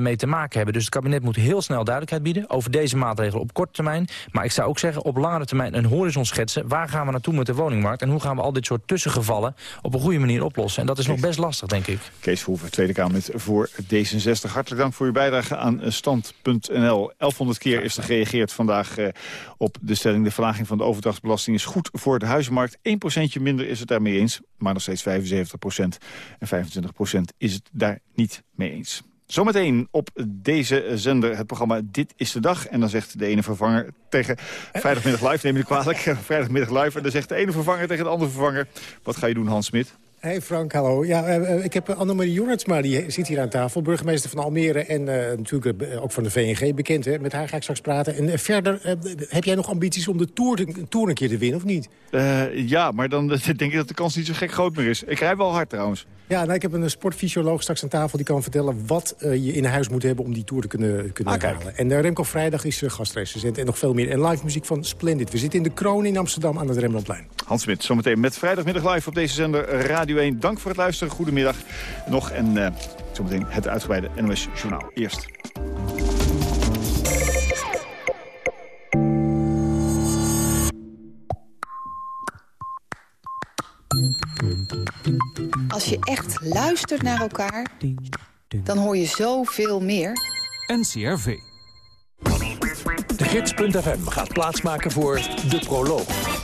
Speaker 21: mee te maken hebben. Dus het kabinet moet heel snel duidelijkheid bieden over deze maatregelen op korte termijn. Maar ik zou ook zeggen, op langere termijn een horizon schetsen. Waar gaan we naartoe met de woningmarkt? En hoe gaan we al dit soort tussengevallen op een goede manier oplossen. En dat is nog best lastig, denk ik.
Speaker 15: Kees Verhoeven, Tweede Kamer voor D66. Hartelijk dank voor uw bijdrage aan Stand.nl. 1100 keer is er gereageerd vandaag uh, op de stelling... de verlaging van de overdrachtsbelasting is goed voor de huizenmarkt. 1 procentje minder is het daarmee eens, maar nog steeds 75 procent. En 25 procent is het daar niet mee eens. Zometeen op deze zender het programma Dit is de Dag. En dan zegt de ene vervanger tegen vrijdagmiddag live, neem je kwalijk, vrijdagmiddag live. En dan zegt de ene vervanger tegen de andere vervanger. Wat ga je doen, Hans Smit?
Speaker 31: Hey Frank, hallo. Ja, uh, ik heb Annemarie Jorritsma, die zit hier aan tafel. Burgemeester van Almere en uh, natuurlijk ook van de VNG bekend. Hè? Met haar ga ik straks praten. En verder, heb jij nog ambities om de Tour, tour een keer te winnen, of niet?
Speaker 15: ja, maar dan denk ik dat de kans niet zo gek groot meer is. Ik rij wel hard trouwens.
Speaker 31: Ja, nou, ik heb een sportfysioloog straks aan tafel... die kan vertellen wat je in huis moet hebben om die Tour te kunnen, kunnen
Speaker 15: ah,
Speaker 31: halen. En Remco Vrijdag is gastrecensent en nog veel meer. En live muziek van Splendid. We zitten in de Kroon in Amsterdam aan het Rembrandtplein.
Speaker 15: Hans Smit, zometeen met vrijdagmiddag live op deze zender Radio 1. Dank voor het luisteren. Goedemiddag nog. En uh, zometeen het uitgebreide NOS Journaal. Eerst.
Speaker 32: Als je echt luistert naar elkaar, dan hoor je zoveel meer.
Speaker 1: NCRV.
Speaker 33: De Gids.fm gaat plaatsmaken voor De Proloog.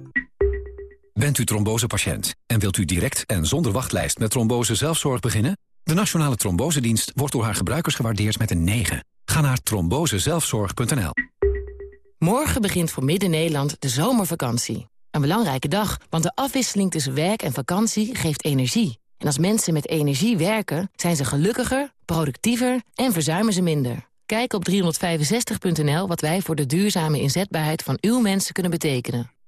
Speaker 1: Bent u trombosepatiënt en wilt u direct en zonder wachtlijst met trombose zelfzorg beginnen? De Nationale Trombosedienst wordt door haar gebruikers gewaardeerd met een 9. Ga naar trombosezelfzorg.nl.
Speaker 34: Morgen begint voor Midden-Nederland de zomervakantie. Een belangrijke dag, want de afwisseling tussen werk en vakantie geeft energie. En als mensen met energie werken, zijn ze gelukkiger, productiever en verzuimen ze minder. Kijk op 365.nl wat wij voor de duurzame inzetbaarheid van uw mensen kunnen betekenen.